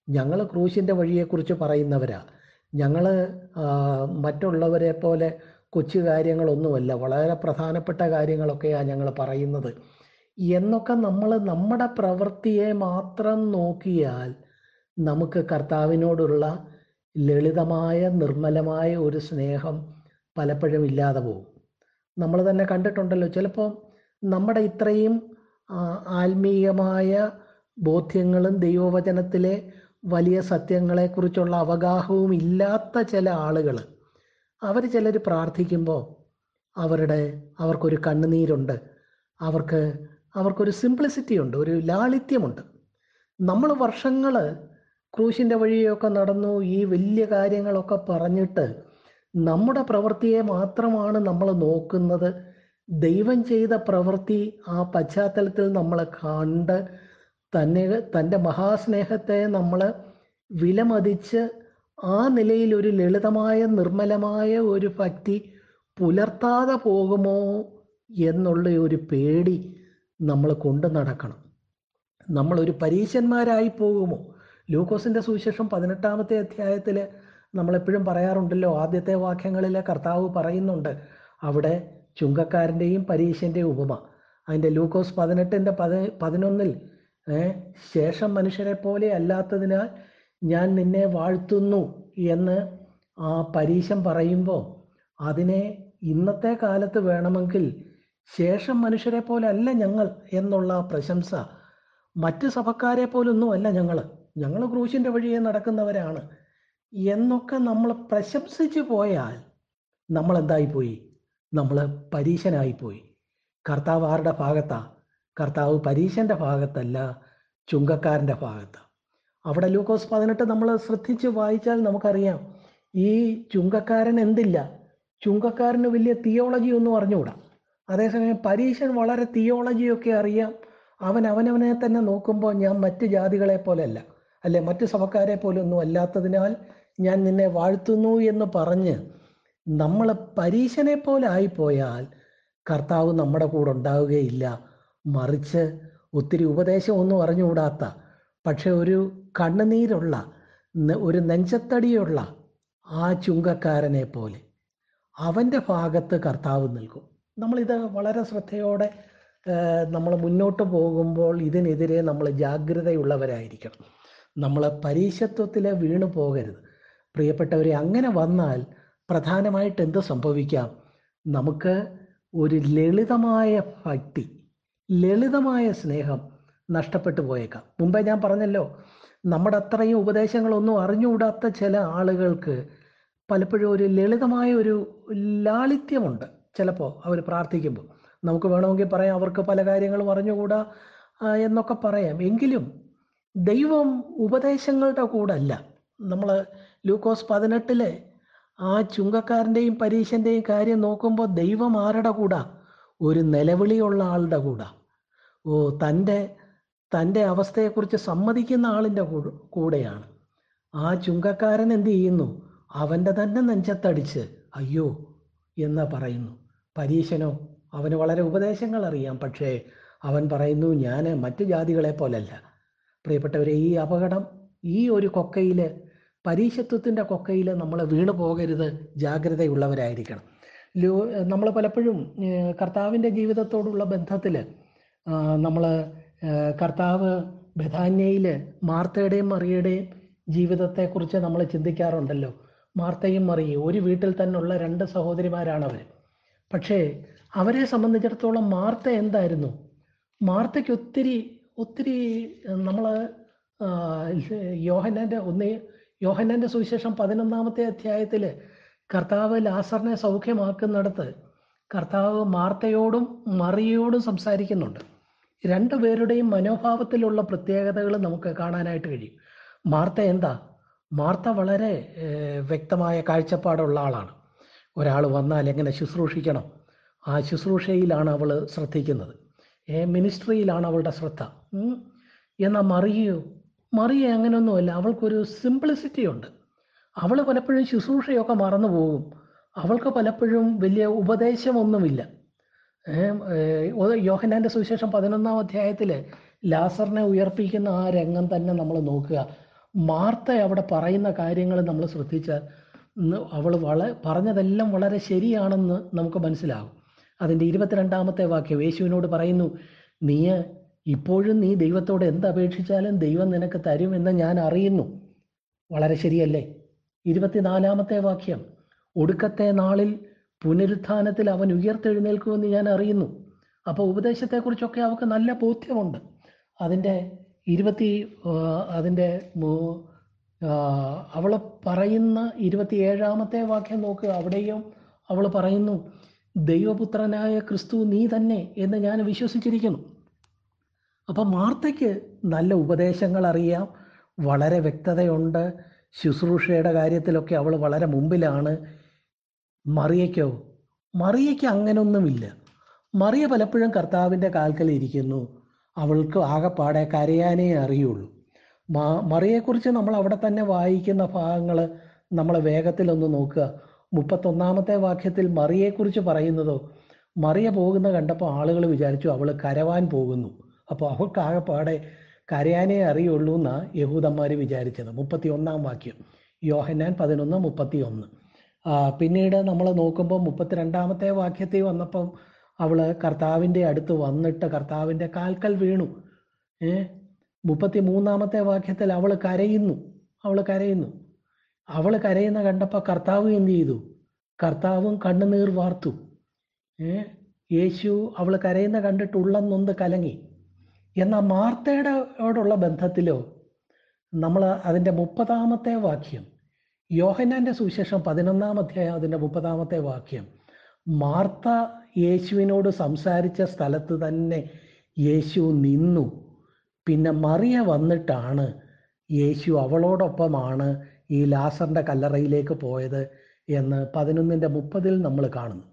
ഞങ്ങൾ ക്രൂശിന്റെ വഴിയെക്കുറിച്ച് പറയുന്നവരാ. ഞങ്ങൾ മറ്റുള്ളവരെ പോലെ കൊച്ചു കാര്യങ്ങളൊന്നുമല്ല വളരെ പ്രധാനപ്പെട്ട കാര്യങ്ങളൊക്കെയാണ് ഞങ്ങൾ പറയുന്നത്. എന്നൊക്കെ നമ്മൾ നമ്മുടെ പ്രവൃത്തിയെ മാത്രം നോക്കിയാൽ നമുക്ക് കർത്താവിനോടുള്ള ലളിതമായ നിർമ്മലമായ ഒരു സ്നേഹം പലപ്പോഴും ഇല്ലാതെ പോകും. നമ്മൾ തന്നെ കണ്ടിട്ടുണ്ടല്ലോ ചിലപ്പോൾ നമ്മുടെ ഇത്രയും ആത്മീയമായ ബോധ്യങ്ങളും ദൈവവചനത്തിലെ വലിയ സത്യങ്ങളെക്കുറിച്ചുള്ള അവഗാഹവും ഇല്ലാത്ത ചില ആളുകൾ. അവർ ചിലർ പ്രാർത്ഥിക്കുമ്പോൾ അവരുടെ അവർക്കൊരു കണ്ണുനീരുണ്ട്. അവർക്ക് അവർക്കൊരു സിംപ്ലിസിറ്റി ഉണ്ട് ഒരു ലാളിത്യമുണ്ട്. നമ്മൾ വർഷങ്ങൾ ക്രൂശിന്റെ വഴിയൊക്കെ നടന്നു ഈ വലിയ കാര്യങ്ങളൊക്കെ പറഞ്ഞിട്ട് നമ്മുടെ പ്രവൃത്തിയെ മാത്രമാണ് നമ്മൾ നോക്കുന്നത്. ദൈവം ചെയ്ത പ്രവൃത്തി ആ പശ്ചാത്തലത്തിൽ നമ്മൾ കണ്ട് തന്നെ തന്റെ മഹാസ്നേഹത്തെ നമ്മൾ വിലമതിച്ച് ആ നിലയിൽ ഒരു ലളിതമായ നിർമ്മലമായ ഒരു ഭക്തി പുലർത്താതെ പോകുമോ എന്നുള്ള ഒരു പേടി നമ്മൾ കൊണ്ടു നടക്കണം. നമ്മളൊരു പരീശന്മാരായി പോകുമോ? ലൂക്കോസിന്റെ സുവിശേഷം പതിനെട്ടാമത്തെ അധ്യായത്തിൽ നമ്മളെപ്പോഴും പറയാറുണ്ടല്ലോ ആദ്യത്തെ വാക്യങ്ങളിൽ കർത്താവ് പറയുന്നുണ്ട് അവിടെ ചുങ്കക്കാരന്റെയും പരീശന്റെയും ഉപമ. അതിന്റെ ലൂക്കോസ് പതിനെട്ടിന്റെ പതി പതിനൊന്നിൽ ശേഷം മനുഷ്യരെ പോലെ അല്ലാത്തതിനാൽ ഞാൻ നിന്നെ വാഴ്ത്തുന്നു എന്ന് ആ പരീശൻ പറയുമ്പോൾ അതിനെ ഇന്നത്തെ കാലത്ത് വേണമെങ്കിൽ ശേഷം മനുഷ്യരെ പോലെ അല്ല ഞങ്ങൾ എന്നുള്ള പ്രശംസ മറ്റ് സഭക്കാരെ പോലൊന്നും അല്ല ഞങ്ങൾ ഞങ്ങൾ ക്രൂശിന്റെ വഴിയെ നടക്കുന്നവരാണ്. എന്നൊക്കെ നമ്മൾ പ്രശംസിച്ചു പോയാൽ നമ്മൾ എന്തായിപ്പോയി നമ്മൾ പരീശനായിപ്പോയി. കർത്താവ് ആരുടെ ഭാഗത്താ? കർത്താവ് പരീശന്റെ ഭാഗത്തല്ല ചുങ്കക്കാരന്റെ ഭാഗത്ത്. അവിടെ ലൂക്കോസ് പതിനെട്ട് നമ്മൾ ശ്രദ്ധിച്ച് വായിച്ചാൽ നമുക്കറിയാം ഈ ചുങ്കക്കാരൻ എന്തില്ല? ചുങ്കക്കാരന് വലിയ തിയോളജി ഒന്നും അറിഞ്ഞുകൂടാ. അതേസമയം പരീശൻ വളരെ തിയോളജിയൊക്കെ അറിയാം. അവൻ അവനവനെ തന്നെ നോക്കുമ്പോൾ ഞാൻ മറ്റ് ജാതികളെ പോലെയല്ല അല്ലെ മറ്റ് സഭക്കാരെ പോലൊന്നും അല്ലാത്തതിനാൽ ഞാൻ നിന്നെ വാഴ്ത്തുന്നു എന്ന് പറഞ്ഞ് നമ്മൾ പരീശനെ പോലെ ആയിപ്പോയാൽ കർത്താവ് നമ്മുടെ കൂടെ ഉണ്ടാവുകയില്ല. മറിച്ച് ഒത്തിരി ഉപദേശമൊന്നും അറിഞ്ഞുകൂടാത്ത പക്ഷെ ഒരു കണ്ണുനീരുള്ള ഒരു നെഞ്ചത്തടിയുള്ള ആ ചുങ്കക്കാരനെ പോലെ അവന്റെ ഭാഗത്ത് കർത്താവ് നിൽക്കും. നമ്മളിത് വളരെ ശ്രദ്ധയോടെ നമ്മൾ മുന്നോട്ട് പോകുമ്പോൾ ഇതിനെതിരെ നമ്മൾ ജാഗ്രതയുള്ളവരായിരിക്കണം. നമ്മൾ പരീശത്വത്തിൽ വീണു പോകരുത്. പ്രിയപ്പെട്ടവരെ അങ്ങനെ വന്നാൽ പ്രധാനമായിട്ട് എന്ത് സംഭവിക്കാം? നമുക്ക് ഒരു ലളിതമായ ഭക്തി ലളിതമായ സ്നേഹം നഷ്ടപ്പെട്ടു പോയേക്കാം. മുമ്പേ ഞാൻ പറഞ്ഞല്ലോ നമ്മുടെ അത്രയും ഉപദേശങ്ങളൊന്നും അറിഞ്ഞുകൂടാത്ത ചില ആളുകൾക്ക് പലപ്പോഴും ഒരു ലളിതമായ ഒരു ലാളിത്യമുണ്ട്. ചിലപ്പോൾ അവർ പ്രാർത്ഥിക്കുമ്പോൾ. നമുക്ക് വേണമെങ്കിൽ പറയാം അവർക്ക് പല കാര്യങ്ങളും അറിഞ്ഞുകൂടാ എന്നൊക്കെ പറയാം. എങ്കിലും ദൈവം ഉപദേശങ്ങളുടെ കൂടെ അല്ല. നമ്മൾ ലൂക്കോസ് പതിനെട്ടിലെ ആ ചുങ്കക്കാരന്റെയും പരീക്ഷന്റെയും കാര്യം നോക്കുമ്പോൾ ദൈവം ആരുടെ കൂടാ? ഒരു നിലവിളിയുള്ള ആളുടെ കൂടാ. ഓ തന്റെ തന്റെ അവസ്ഥയെക്കുറിച്ച് സമ്മതിക്കുന്ന ആളിന്റെ കൂടെയാണ്. ആ ചുങ്കക്കാരൻ എന്ത് ചെയ്യുന്നു? അവന്റെ തന്നെ നെഞ്ചത്തടിച്ച് അയ്യോ എന്ന് പറയുന്നു. പരീശനോ അവന് വളരെ ഉപദേശങ്ങൾ അറിയാം. പക്ഷേ അവൻ പറയുന്നു ഞാൻ മറ്റു ജാതികളെ പോലല്ല. പ്രിയപ്പെട്ടവരെ ഈ അപകടം ഈ ഒരു കൊക്കയിൽ പരീശത്വത്തിന്റെ കൊക്കയിൽ നമ്മൾ വീണു പോകരുത്. ജാഗ്രതയുള്ളവരായിരിക്കണം. ലോ നമ്മൾ പലപ്പോഴും കർത്താവിന്റെ ജീവിതത്തോടുള്ള ബന്ധത്തിൽ നമ്മൾ കർത്താവ് ബഥാന്യയിൽ മാർത്തയുടെയും മറിയുടെയും ജീവിതത്തെക്കുറിച്ച് നമ്മൾ ചിന്തിക്കാറുണ്ടല്ലോ. മാർത്തയും മറിയും ഒരു വീട്ടിൽ തന്നെയുള്ള രണ്ട് സഹോദരിമാരാണ് അവർ പക്ഷേ അവരെ സംബന്ധിച്ചിടത്തോളം മാർത്ത എന്തായിരുന്നു? മാർത്തയ്ക്ക് ഒത്തിരി ഒത്തിരി നമ്മൾ യോഹനന്റെ ഒന്ന് യോഹനന്റെ സുവിശേഷം പതിനൊന്നാമത്തെ അധ്യായത്തിൽ കർത്താവ് ലാസറിനെ സൗഖ്യമാക്കുന്നിടത്ത് കർത്താവ് മാർത്തയോടും മറിയയോടും സംസാരിക്കുന്നുണ്ട്. രണ്ടുപേരുടെയും മനോഭാവത്തിലുള്ള പ്രത്യേകതകൾ നമുക്ക് കാണാനായിട്ട് കഴിയും. മാർത്ത എന്താ? മാർത്ത വളരെ വ്യക്തമായ കാഴ്ചപ്പാടുള്ള ആളാണ്. ഒരാൾ വന്നാൽ എങ്ങനെ ശുശ്രൂഷിക്കണം? ആ ശുശ്രൂഷയിലാണ് അവൾ ശ്രദ്ധിക്കുന്നത്. മിനിസ്ട്രിയിലാണ് അവളുടെ ശ്രദ്ധ. എന്നാൽ മറിയോ മറിയ അങ്ങനെയൊന്നുമല്ല അവൾക്കൊരു സിംപ്ലിസിറ്റി ഉണ്ട്. അവൾ പലപ്പോഴും ശുശ്രൂഷയൊക്കെ മറന്നു പോകും അവൾക്ക് പലപ്പോഴും വലിയ ഉപദേശമൊന്നുമില്ല. ഒ- സുവിശേഷം പതിനൊന്നാം അധ്യായത്തിൽ ലാസറിനെ ഉയർപ്പിക്കുന്ന ആ രംഗം തന്നെ നമ്മൾ നോക്കുക. മാർത്ത അവിടെ പറയുന്ന കാര്യങ്ങൾ നമ്മൾ ശ്രദ്ധിച്ചാൽ അവൾ വള പറഞ്ഞതെല്ലാം വളരെ ശരിയാണെന്ന് നമുക്ക് മനസ്സിലാകും. അതിന്റെ ഇരുപത്തിരണ്ടാമത്തെ വാക്യം യേശുവിനോട് പറയുന്നു നീ ഇപ്പോഴും നീ ദൈവത്തോട് എന്ത് അപേക്ഷിച്ചാലും ദൈവം നിനക്ക് തരുമെന്ന് ഞാൻ അറിയുന്നു. വളരെ ശരിയല്ലേ? ഇരുപത്തിനാലാമത്തെ വാക്യം ഒടുക്കത്തെ നാളിൽ പുനരുത്ഥാനത്തിൽ അവൻ ഉയർത്തെഴുന്നേൽക്കുമെന്ന് ഞാൻ അറിയുന്നു. അപ്പോൾ ഉപദേശത്തെക്കുറിച്ചൊക്കെ അവൾക്ക് നല്ല ബോധ്യമുണ്ട്. അതിന്റെ ഇരുപത്തി അതിന്റെ അവൾ പറയുന്ന ഇരുപത്തിയേഴാമത്തെ വാക്യം നോക്കുക അവിടെയും അവൾ പറയുന്നു ദൈവപുത്രനായ ക്രിസ്തു നീ തന്നെ എന്ന് ഞാൻ വിശ്വസിച്ചിരിക്കുന്നു. അപ്പം മാർത്തയ്ക്ക് നല്ല ഉപദേശങ്ങൾ അറിയാം. വളരെ വ്യക്തതയുണ്ട്. ശുശ്രൂഷയുടെ കാര്യത്തിലൊക്കെ അവൾ വളരെ മുമ്പിലാണ്. മറിയയ്ക്കോ? മറിയയ്ക്ക് അങ്ങനൊന്നുമില്ല. മറിയ പലപ്പോഴും കർത്താവിന്റെ കാൽക്കൽ ഇരിക്കുന്നു. അവൾക്ക് ആകെപ്പാടെ കരയാനേ അറിയുള്ളൂ. മാ മറിയെക്കുറിച്ച് നമ്മൾ അവിടെ തന്നെ വായിക്കുന്ന ഭാഗങ്ങൾ നമ്മൾ വേഗത്തിലൊന്ന് നോക്കുക. മുപ്പത്തൊന്നാമത്തെ വാക്യത്തിൽ മറിയെക്കുറിച്ച് പറയുന്നതോ മറിയ പോകുന്ന കണ്ടപ്പോൾ ആളുകൾ വിചാരിച്ചു അവൾ കരവാൻ പോകുന്നു. അപ്പോൾ അവൾക്ക് ആകെപ്പാടെ കരയാനേ അറിയുള്ളൂ എന്നാണ് യഹൂദന്മാർ വിചാരിച്ചത്. മുപ്പത്തി ഒന്നാം വാക്യം. യോഹന്നാൻ പതിനൊന്ന് മുപ്പത്തി ഒന്ന് പിന്നീട് നമ്മൾ നോക്കുമ്പോൾ മുപ്പത്തിരണ്ടാമത്തെ വാക്യത്തിൽ വന്നപ്പം അവൾ കർത്താവിന്റെ അടുത്ത് വന്നിട്ട് കർത്താവിന്റെ കാൽക്കൽ വീണു. ഏ? മുപ്പത്തി മൂന്നാമത്തെ വാക്യത്തിൽ അവൾ കരയുന്നു. അവൾ കരയുന്നു. അവൾ കരയുന്ന കണ്ടപ്പോൾ കർത്താവ് എന്ത് ചെയ്തു? കർത്താവും കണ്ണുനീർ വാർത്തു. ഏ? യേശു അവൾ കരയുന്ന കണ്ടിട്ട് ഉള്ളം നൊന്ത് കലങ്ങി. എന്നാൽ മാർത്തയുടെ ബന്ധത്തിലോ നമ്മൾ അതിന്റെ മുപ്പതാമത്തെ വാക്യം യോഹന്നാന്റെ സുവിശേഷം പതിനൊന്നാം അധ്യായം അതിന്റെ മുപ്പതാമത്തെ വാക്യം. മാർത്ത യേശുവിനോട് സംസാരിച്ച സ്ഥലത്ത് തന്നെ യേശു നിന്നു. പിന്നെ മറിയ വന്നിട്ടാണ് യേശു അവളോടൊപ്പമാണ് ഈ ലാസറിന്റെ കല്ലറയിലേക്ക് പോയത് എന്ന് പതിനൊന്നിന്റെ മുപ്പതിൽ നമ്മൾ കാണുന്നു.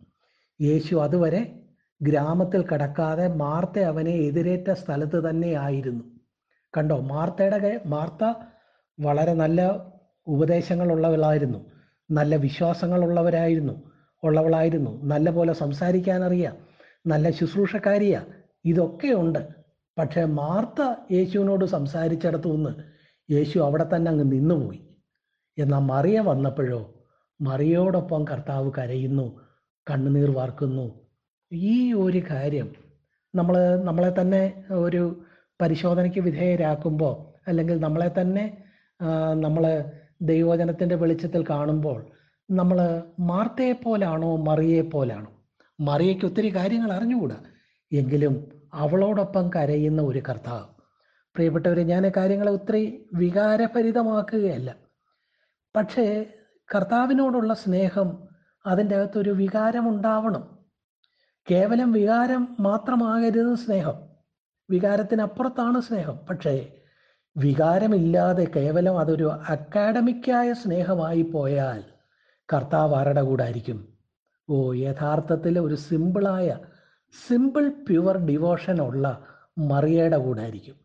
യേശു അതുവരെ ഗ്രാമത്തിൽ കിടക്കാതെ മാർത്ത അവനെ എതിരേറ്റ സ്ഥലത്ത് തന്നെ ആയിരുന്നു. കണ്ടോ? മാർത്തയുടെ മാർത്ത വളരെ നല്ല ഉപദേശങ്ങളുള്ളവളായിരുന്നു. നല്ല വിശ്വാസങ്ങളുള്ളവരായിരുന്നു. ഉള്ളവളായിരുന്നു. നല്ല പോലെ സംസാരിക്കാനറിയാം. നല്ല ശുശ്രൂഷക്കാരിയാ. ഇതൊക്കെ ഉണ്ട് പക്ഷേ മാർത്ത യേശുവിനോട് സംസാരിച്ചിടത്തു നിന്ന് യേശു അവിടെ തന്നെ അങ്ങ് നിന്നുപോയി. എന്നാൽ മറിയ വന്നപ്പോഴോ മറിയോടൊപ്പം കർത്താവ് കരയുന്നു കണ്ണുനീർ വാർക്കുന്നു. ഈ ഒരു കാര്യം നമ്മൾ നമ്മളെ തന്നെ ഒരു പരിശോധനയ്ക്ക് വിധേയരാക്കുമ്പോൾ അല്ലെങ്കിൽ നമ്മളെ തന്നെ നമ്മൾ ദൈവവചനത്തിന്റെ വെളിച്ചത്തിൽ കാണുമ്പോൾ നമ്മൾ മാർത്തയെ പോലാണോ മറിയെ പോലാണോ മറിയയ്ക്ക് ഒത്തിരി കാര്യങ്ങൾ അറിഞ്ഞുകൂടാ. എങ്കിലും അവളോടൊപ്പം കരയുന്ന ഒരു കർത്താവ്. പ്രിയപ്പെട്ടവരെ ഞാൻ കാര്യങ്ങളെ ഒത്തിരി വികാരഭരിതമാക്കുകയല്ല. പക്ഷേ കർത്താവിനോടുള്ള സ്നേഹം അതിന്റെ അകത്തൊരു വികാരമുണ്ടാവണം. കേവലം വികാരം മാത്രമാകരുത് സ്നേഹം. വികാരത്തിനപ്പുറത്താണ് സ്നേഹം. പക്ഷേ വികാരമില്ലാതെ കേവലം അതൊരു അക്കാഡമിക്കായ സ്നേഹമായി പോയാൽ കർത്താവ് ആരുടെ കൂടെ ആയിരിക്കും? ഓ യഥാർത്ഥത്തിൽ ഒരു സിമ്പിളായ സിമ്പിൾ പ്യുവർ ഡിവോഷൻ ഉള്ള മറിയയുടെ കൂടെ ആയിരിക്കും.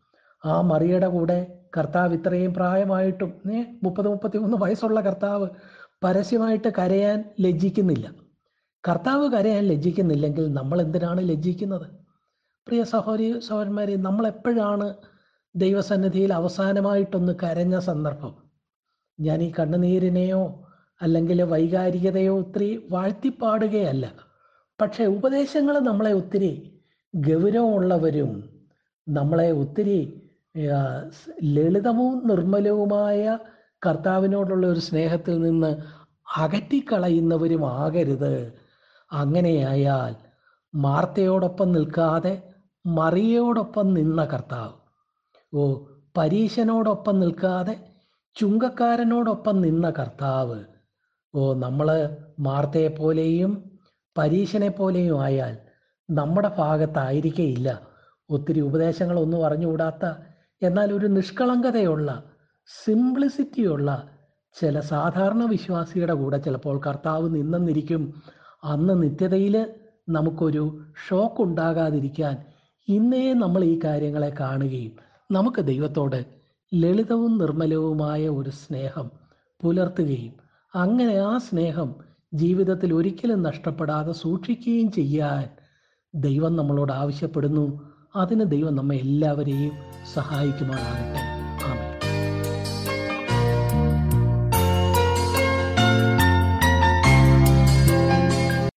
ആ മറിയയുടെ കൂടെ കർത്താവ് ഇത്രയും പ്രായമായിട്ടും ഏ മുപ്പത് മുപ്പത്തി മൂന്ന് വയസ്സുള്ള കർത്താവ് പരസ്യമായിട്ട് കരയാൻ ലജ്ജിക്കുന്നില്ല. കർത്താവ് കരയാൻ ലജ്ജിക്കുന്നില്ലെങ്കിൽ നമ്മൾ എന്തിനാണ് ലജ്ജിക്കുന്നത്? പ്രിയ സഹോദരി സഹോദരന്മാരെ നമ്മൾ എപ്പോഴാണ് ദൈവസന്നിധിയിൽ അവസാനമായിട്ടൊന്ന് കരഞ്ഞ സന്ദർഭം. ഞാൻ ഈ കണ്ണുനീരിനെയോ അല്ലെങ്കിൽ വൈകാരികതയോ ഒത്തിരി വാഴ്ത്തിപ്പാടുകയല്ല. പക്ഷേ ഉപദേശങ്ങൾ നമ്മളെ ഒത്തിരി ഗൗരവമുള്ളവരും നമ്മളെ ഒത്തിരി ലളിതവും നിർമ്മലവുമായ കർത്താവിനോടുള്ള ഒരു സ്നേഹത്തിൽ നിന്ന് അകറ്റിക്കളയുന്നവരും ആകരുത് അങ്ങനെയായാൽ മാർത്തയോടൊപ്പം നിൽക്കാതെ മറിയയോടൊപ്പം നിന്ന കർത്താവ്. ഓ പരീശനോടൊപ്പം നിൽക്കാതെ ചുങ്കക്കാരനോടൊപ്പം നിന്ന കർത്താവ്. ഓ നമ്മൾ മാർത്തയെ പോലെയും പരീശനെ പോലെയും ആയാൽ നമ്മുടെ ഭാഗത്തായിരിക്കയില്ല. ഒത്തിരി ഉപദേശങ്ങളൊന്നും അറിഞ്ഞുകൂടാത്ത എന്നാൽ ഒരു നിഷ്കളങ്കതയുള്ള സിംപ്ലിസിറ്റിയുള്ള ചില സാധാരണ വിശ്വാസിയുടെ കൂടെ ചിലപ്പോൾ കർത്താവ് നിന്നെന്നിരിക്കും. അന്ന് നിത്യതയിൽ നമുക്കൊരു ഷോക്ക് ഉണ്ടാകാതിരിക്കാൻ ഇന്നേ നമ്മൾ ഈ കാര്യങ്ങളെ കാണുകയും നമുക്ക് ദൈവത്തോട് ലളിതവും നിർമ്മലവുമായ ഒരു സ്നേഹം പുലർത്തുകയും അങ്ങനെ ആ സ്നേഹം ജീവിതത്തിൽ ഒരിക്കലും നഷ്ടപ്പെടാതെ സൂക്ഷിക്കുകയും ചെയ്യാൻ ദൈവം നമ്മളോട് ആവശ്യപ്പെടുന്നു. അതിന് ദൈവം നമ്മെ എല്ലാവരെയും സഹായിക്കുമാറാകട്ടെ.